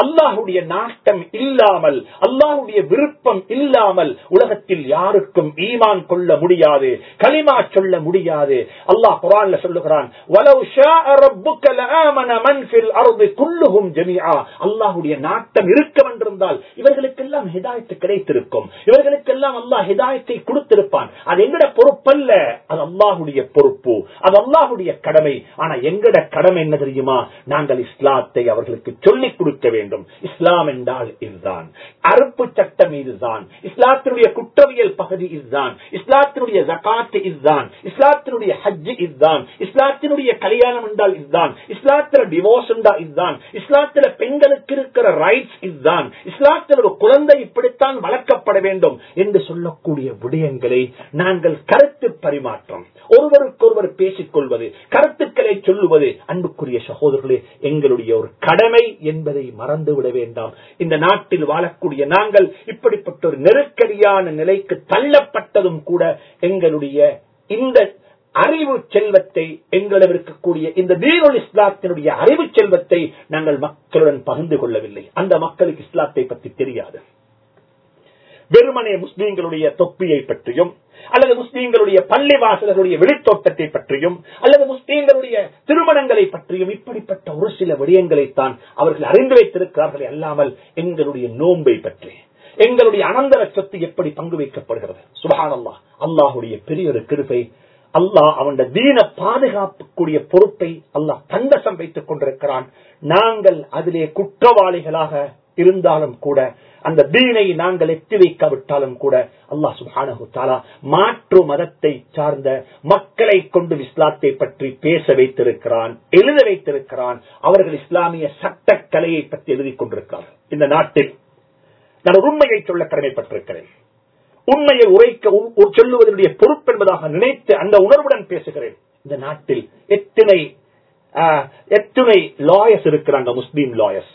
அல்லாஹுடைய நாட்டம் இல்லாமல் அல்லாஹுடைய விருப்பம் இல்லாமல் உலகத்தில் யாருக்கும் ஈமான் கொள்ள முடியாது களிமா சொல்ல முடியாது. அல்லாஹ் குரான்ல சொல்லுகிறான் வலவ் ரப்புக்க லஆமன மன் ஃபில் அர்தி குல்லுஹும் ஜமீஆ. நாட்டம் இருக்க வந்திருந்தால் இவர்களுக்கெல்லாம் ஹிதாயத்து கிடைத்திருக்கும். இவர்களுக்கெல்லாம் அல்லாஹ் ஹிதாயத்தை கொடுத்திருப்பான். அது எங்கட பொறுப்பல்ல? அது அல்லாஹ்வுடைய பொறுப்பு. அது அல்லாஹ்வுடைய கடமை. ஆனா எங்கட கடமை என்ன தெரியுமா? நாங்கள் இஸ்லாத்தை அவர்களுக்கு சொல்லிக் கொடுக்க வேண்டும். இஸ்லாம் என்றால் இதுதான். அறுப்பு சட்டம் இதுதான். இஸ்லாத்தினுடைய குற்றவியல் பகுதி இதுதான். இஸ்லாத்தினுடைய ஜகாத்து இதுதான். இஸ்லாத்தினுடைய ஹஜ்ஜு இதுதான். இஸ்லாத்தினுடைய கல்யாணம் என்றால் இதுதான். இஸ்லாத்துல டிவோர்ஸ் என்றால் இதுதான். இஸ்லாத்துல பெண்களுக்கு இருக்கிற ரைட்ஸ் இதுதான். இஸ்லாத்துல ஒரு குழந்தை இப்படித்தான் வளர்க்கப்பட வேண்டும் என்று சொல்லக்கூடிய விடயங்களை நாங்கள் கருத்து பரிமாற்றம். ஒருவருக்கொருவர் பேசிக் கொள்வது கருத்துக்களை சொல்லுவது அன்புக்குரிய சகோதரர்களே எங்களுடைய ஒரு கடமை என்பதை மறந்துவிட வேண்டாம். இந்த நாட்டில் வாழக்கூடிய நாங்கள் இப்படிப்பட்ட ஒரு நெருக்கடியான நிலைக்கு தள்ளப்பட்டதும் கூட எங்களுடைய இந்த அறிவு செல்வத்தை எங்களிடம் இருக்கக்கூடிய இந்த தீனுல் இஸ்லாத்தினுடைய அறிவு செல்வத்தை நாங்கள் மக்களுடன் பகிர்ந்து கொள்ளவில்லை. அந்த மக்களுக்கு இஸ்லாத்தை பற்றி தெரியாது. வெறுமனே முஸ்லீம்களுடைய தொப்பியை பற்றியும் அல்லது முஸ்லீம்களுடைய பள்ளி வெளித்தோட்டத்தை பற்றியும் அல்லது முஸ்லீம்களுடைய திருமணங்களை பற்றியும் இப்படிப்பட்ட ஒரு சில விடயங்களைத்தான் அவர்கள் அறிந்து வைத்திருக்கிறார்கள் அல்லாமல் எங்களுடைய நோன்பை பற்றி. எங்களுடைய அனந்தர சொத்து எப்படி பங்கு வைக்கப்படுகிறது? சுபஹானல்லா அல்லாஹுடைய பெரிய ஒரு கிருபை அல்லாஹ் அவனுடைய தீன பாதுகாப்புக்கூடிய பொறுப்பை அல்லாஹ் தந்தசம் வைத்துக் கொண்டிருக்கிறான். நாங்கள் அதிலே குற்றவாளிகளாக இருந்தாலும் கூட அந்த தீனை நாங்கள் எத்தி வைக்காவிட்டாலும் கூட அல்லாஹ் சுஹானு தாலா மாற்று மதத்தை சார்ந்த மக்களை கொண்டு இஸ்லாத்தை பற்றி பேச வைத்திருக்கிறான் எழுத வைத்திருக்கிறான். அவர்கள் இஸ்லாமிய சட்டக்கலையை பற்றி எழுதி கொண்டிருக்கிறார்கள். இந்த நாட்டில் நான் உண்மையை சொல்ல கடமைப்பட்டிருக்கிறேன். உண்மையை உரைக்க சொல்லுவதனுடைய பொறுப்பு என்பதாக நினைத்து அந்த உணர்வுடன் பேசுகிறேன். இந்த நாட்டில் எத்தனை எத்தனை லாயர்ஸ் இருக்கிறாங்க முஸ்லீம் லாயர்ஸ்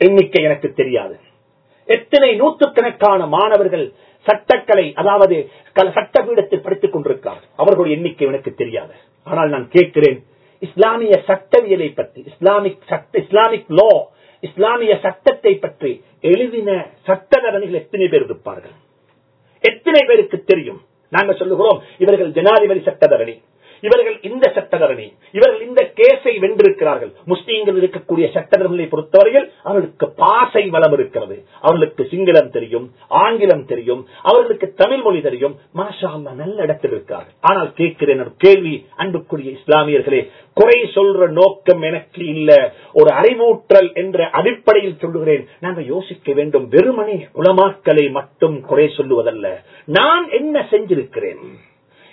எண்ணிக்கை எனக்கு தெரியாது. எத்தனை நூற்றுக்கணக்கான மாணவர்கள் சட்டக்கலை அதாவது சட்ட பீடத்தில் படித்துக் கொண்டிருக்கிறார்கள் அவர்களுடைய எண்ணிக்கை எனக்கு தெரியாது. ஆனால் நான் கேட்கிறேன் இஸ்லாமிய சட்டவியலை பற்றி இஸ்லாமிக் சட்ட இஸ்லாமிக் லா இஸ்லாமிய சட்டத்தை பற்றி எழுதின சட்டத்தரணிகள் எத்தனை பேர் இருப்பார்கள்? எத்தனை பேருக்கு தெரியும்? நாங்க சொல்லுகிறோம் இவர்கள் ஜனாதிபதி சட்டத்தரணி. இவர்கள் இந்த சட்டத்தரணி இவர்கள் இந்த கேஸை வென்றிருக்கிறார்கள். முஸ்லீம்கள் இருக்கக்கூடிய சட்டத்தரணிகளை பொறுத்தவரையில் அவர்களுக்கு பாசை வளம் இருக்கிறது. அவர்களுக்கு சிங்களம் தெரியும் ஆங்கிலம் தெரியும் அவர்களுக்கு தமிழ் மொழி தெரியும். மாஷா நல்ல இடத்தில் இருக்கிறார்கள் ஆனால் கேட்கிறேன் கேள்வி அன்புக்குரிய இஸ்லாமியர்களே குறை சொல்ற நோக்கம் எனக்கு இல்ல. ஒரு அறிவூற்றல் என்ற அடிப்படையில் சொல்லுகிறேன். நாங்க யோசிக்க வேண்டும். வெறுமனே உலமாக்களை மட்டும் குறை சொல்லுவதல்ல. நான் என்ன செஞ்சிருக்கிறேன்?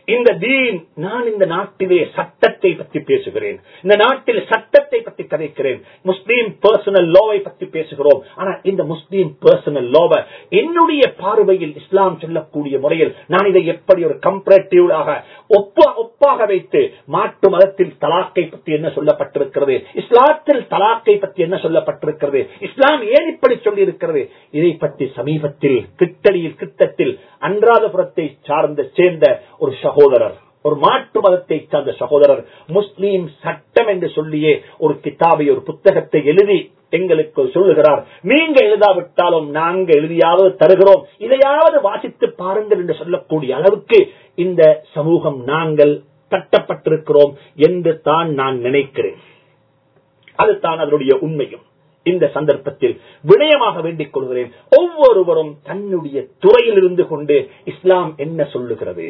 இந்த தீன் நான் இந்த நாட்டிலே சட்டத்தை பற்றி பேசுகிறேன். இந்த நாட்டில் சட்டத்தை பற்றி கதைக்கிறேன். முஸ்லீம் பர்சனல் லோவை பற்றி பேசுகிறோம். ஆனா இந்த முஸ்லீம் பர்சனல் லோவை என்னுடைய பார்வையில் இஸ்லாம் சொல்லக்கூடிய முறையில் நான் இதை எப்படி ஒரு கம்பரேட்டிவாக ஒப்பாக வைத்து மாட்டு மதத்தில் தலாக்கை பற்றி என்ன சொல்லப்பட்டிருக்கிறது? இஸ்லாத்தில் தலாக்கை பற்றி என்ன சொல்லப்பட்டிருக்கிறது? இஸ்லாம் ஏன் இப்படி சொல்லி இருக்கிறது இதை பற்றி சமீபத்தில் கிட்டடியில் கிட்டத்தில் அன்றாதபுரத்தை சார்ந்த சேர்ந்த ஒரு சகோதரர். ஒரு மாற்று மதத்தை சார்ந்த சகோதரர். முஸ்லீம் சட்டம் என்று சொல்லியே ஒரு கிதாபை ஒரு புத்தகத்தை எழுதி எங்களுக்கு சொல்லுகிறார். நீங்க எழுதாவிட்டாலும் நாங்க எழுதியாவது தருகிறோம். இதையாவது வாசித்து பாருங்கள் என்று சொல்லக்கூடிய அளவுக்கு இந்த சமூகம் நாங்கள் தட்டப்பட்டிருக்கிறோம் என்று தான் நான் நினைக்கிறேன். அதுதான் அதனுடைய உண்மையும். இந்த சந்தர்ப்பத்தில் விடயமாக வேண்டிக் கொள்கிறேன். ஒவ்வொருவரும் தன்னுடைய துறையில் இருந்து கொண்டு இஸ்லாம் என்ன சொல்லுகிறது?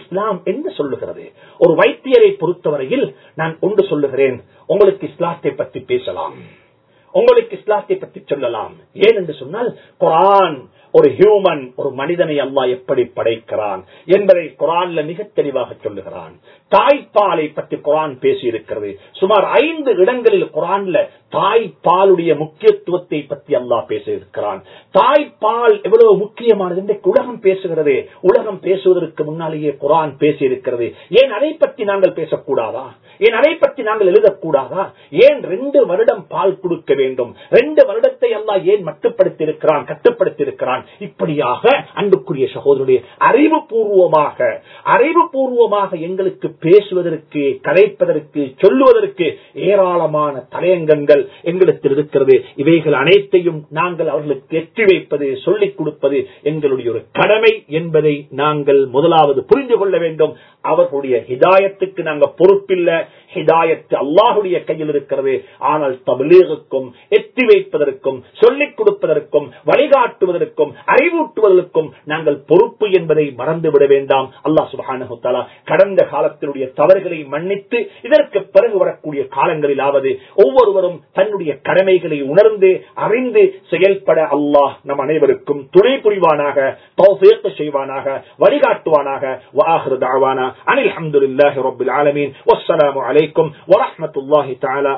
இஸ்லாம் என்ன சொல்லுகிறது? ஒரு வைத்தியரை பொறுத்தவரையில் நான் ஒன்று சொல்லுகிறேன். உங்களுக்கு இஸ்லாத்தை பற்றி பேசலாம். உங்களுக்கு இஸ்லாத்தை பற்றி சொல்லலாம். ஏன் என்று சொன்னால் குரான் ஒரு ஹியூமன் ஒரு மனிதனை அல்லா எப்படி படைக்கிறான் என்பதை குரான்ல மிக தெளிவாக சொல்லுகிறான். தாய்ப்பாலை பற்றி குரான் பேசியிருக்கிறது. சுமார் ஐந்து இடங்களில் குரான்ல தாய்ப்பாலுடைய முக்கியத்துவத்தை பற்றி அல்லா பேசியிருக்கிறான். தாய்ப்பால் எவ்வளவு முக்கியமானது? இன்றைக்கு உலகம் பேசுகிறது. உலகம் பேசுவதற்கு முன்னாலேயே குரான் பேசியிருக்கிறது. ஏன் அதை பற்றி நாங்கள் பேசக்கூடாதா? ஏன் அதை பற்றி நாங்கள் எழுதக்கூடாதா? ஏன் ரெண்டு வருடம் பால் கொடுக்க வேண்டும்? ரெண்டு வருடத்தை எல்லாம் ஏன் மட்டுப்படுத்தி இருக்கிறான் கட்டுப்படுத்தி இருக்கிறான் இப்படியாக அன்புக்குரிய சகோதரருடைய அறிவுபூர்வமாக அறிவுபூர்வமாக எங்களுக்கு பேசுவதற்கு கதைப்பதற்கு சொல்லுவதற்கு ஏராளமான தலையங்கங்கள் விஷயங்கள் எங்களுக்கு இருக்கிறது. இவைகள் அனைத்தையும் நாங்கள் அவர்களுக்கு எட்டி வைப்பது சொல்லிக் கொடுப்பது எங்களுடைய ஒரு கடமை என்பதை நாங்கள் முதலாவது புரிந்து கொள்ள வேண்டும். அவர்களுடைய ஹிதாயத்துக்கு நாங்கள் பொறுப்பில்லை. ஹிதாயத்து அல்லாஹுடைய கையில் இருக்கிறது. ஆனால் தமிழகக்கும் எத்தி வைப்பதற்கும் சொல்லிக் கொடுப்பதற்கும் வழிகாட்டுவதற்கும் அறிவூட்டுவதற்கும் நாங்கள் பொறுப்பு என்பதை மறந்துவிட வேண்டாம். அல்லாஹ் சுபானு கடந்த காலத்தினுடைய தவறுகளை மன்னித்து இதற்கு பிறகு வரக்கூடிய காலங்களிலாவது ஒவ்வொருவரும் தன்னுடைய கடமைகளை உணர்ந்து அறிந்து செயல்பட அல்லாஹ் நம் அனைவருக்கும் துணை புரிவானாக செய்வானாக வழிகாட்டுவானாக. வாஹிரு அனில் அல்ஹம்துலில்லாஹி ரப்பில் ஆலமீன். அலைக்கும் வரஹ்மத்துல்லாஹி தஆலா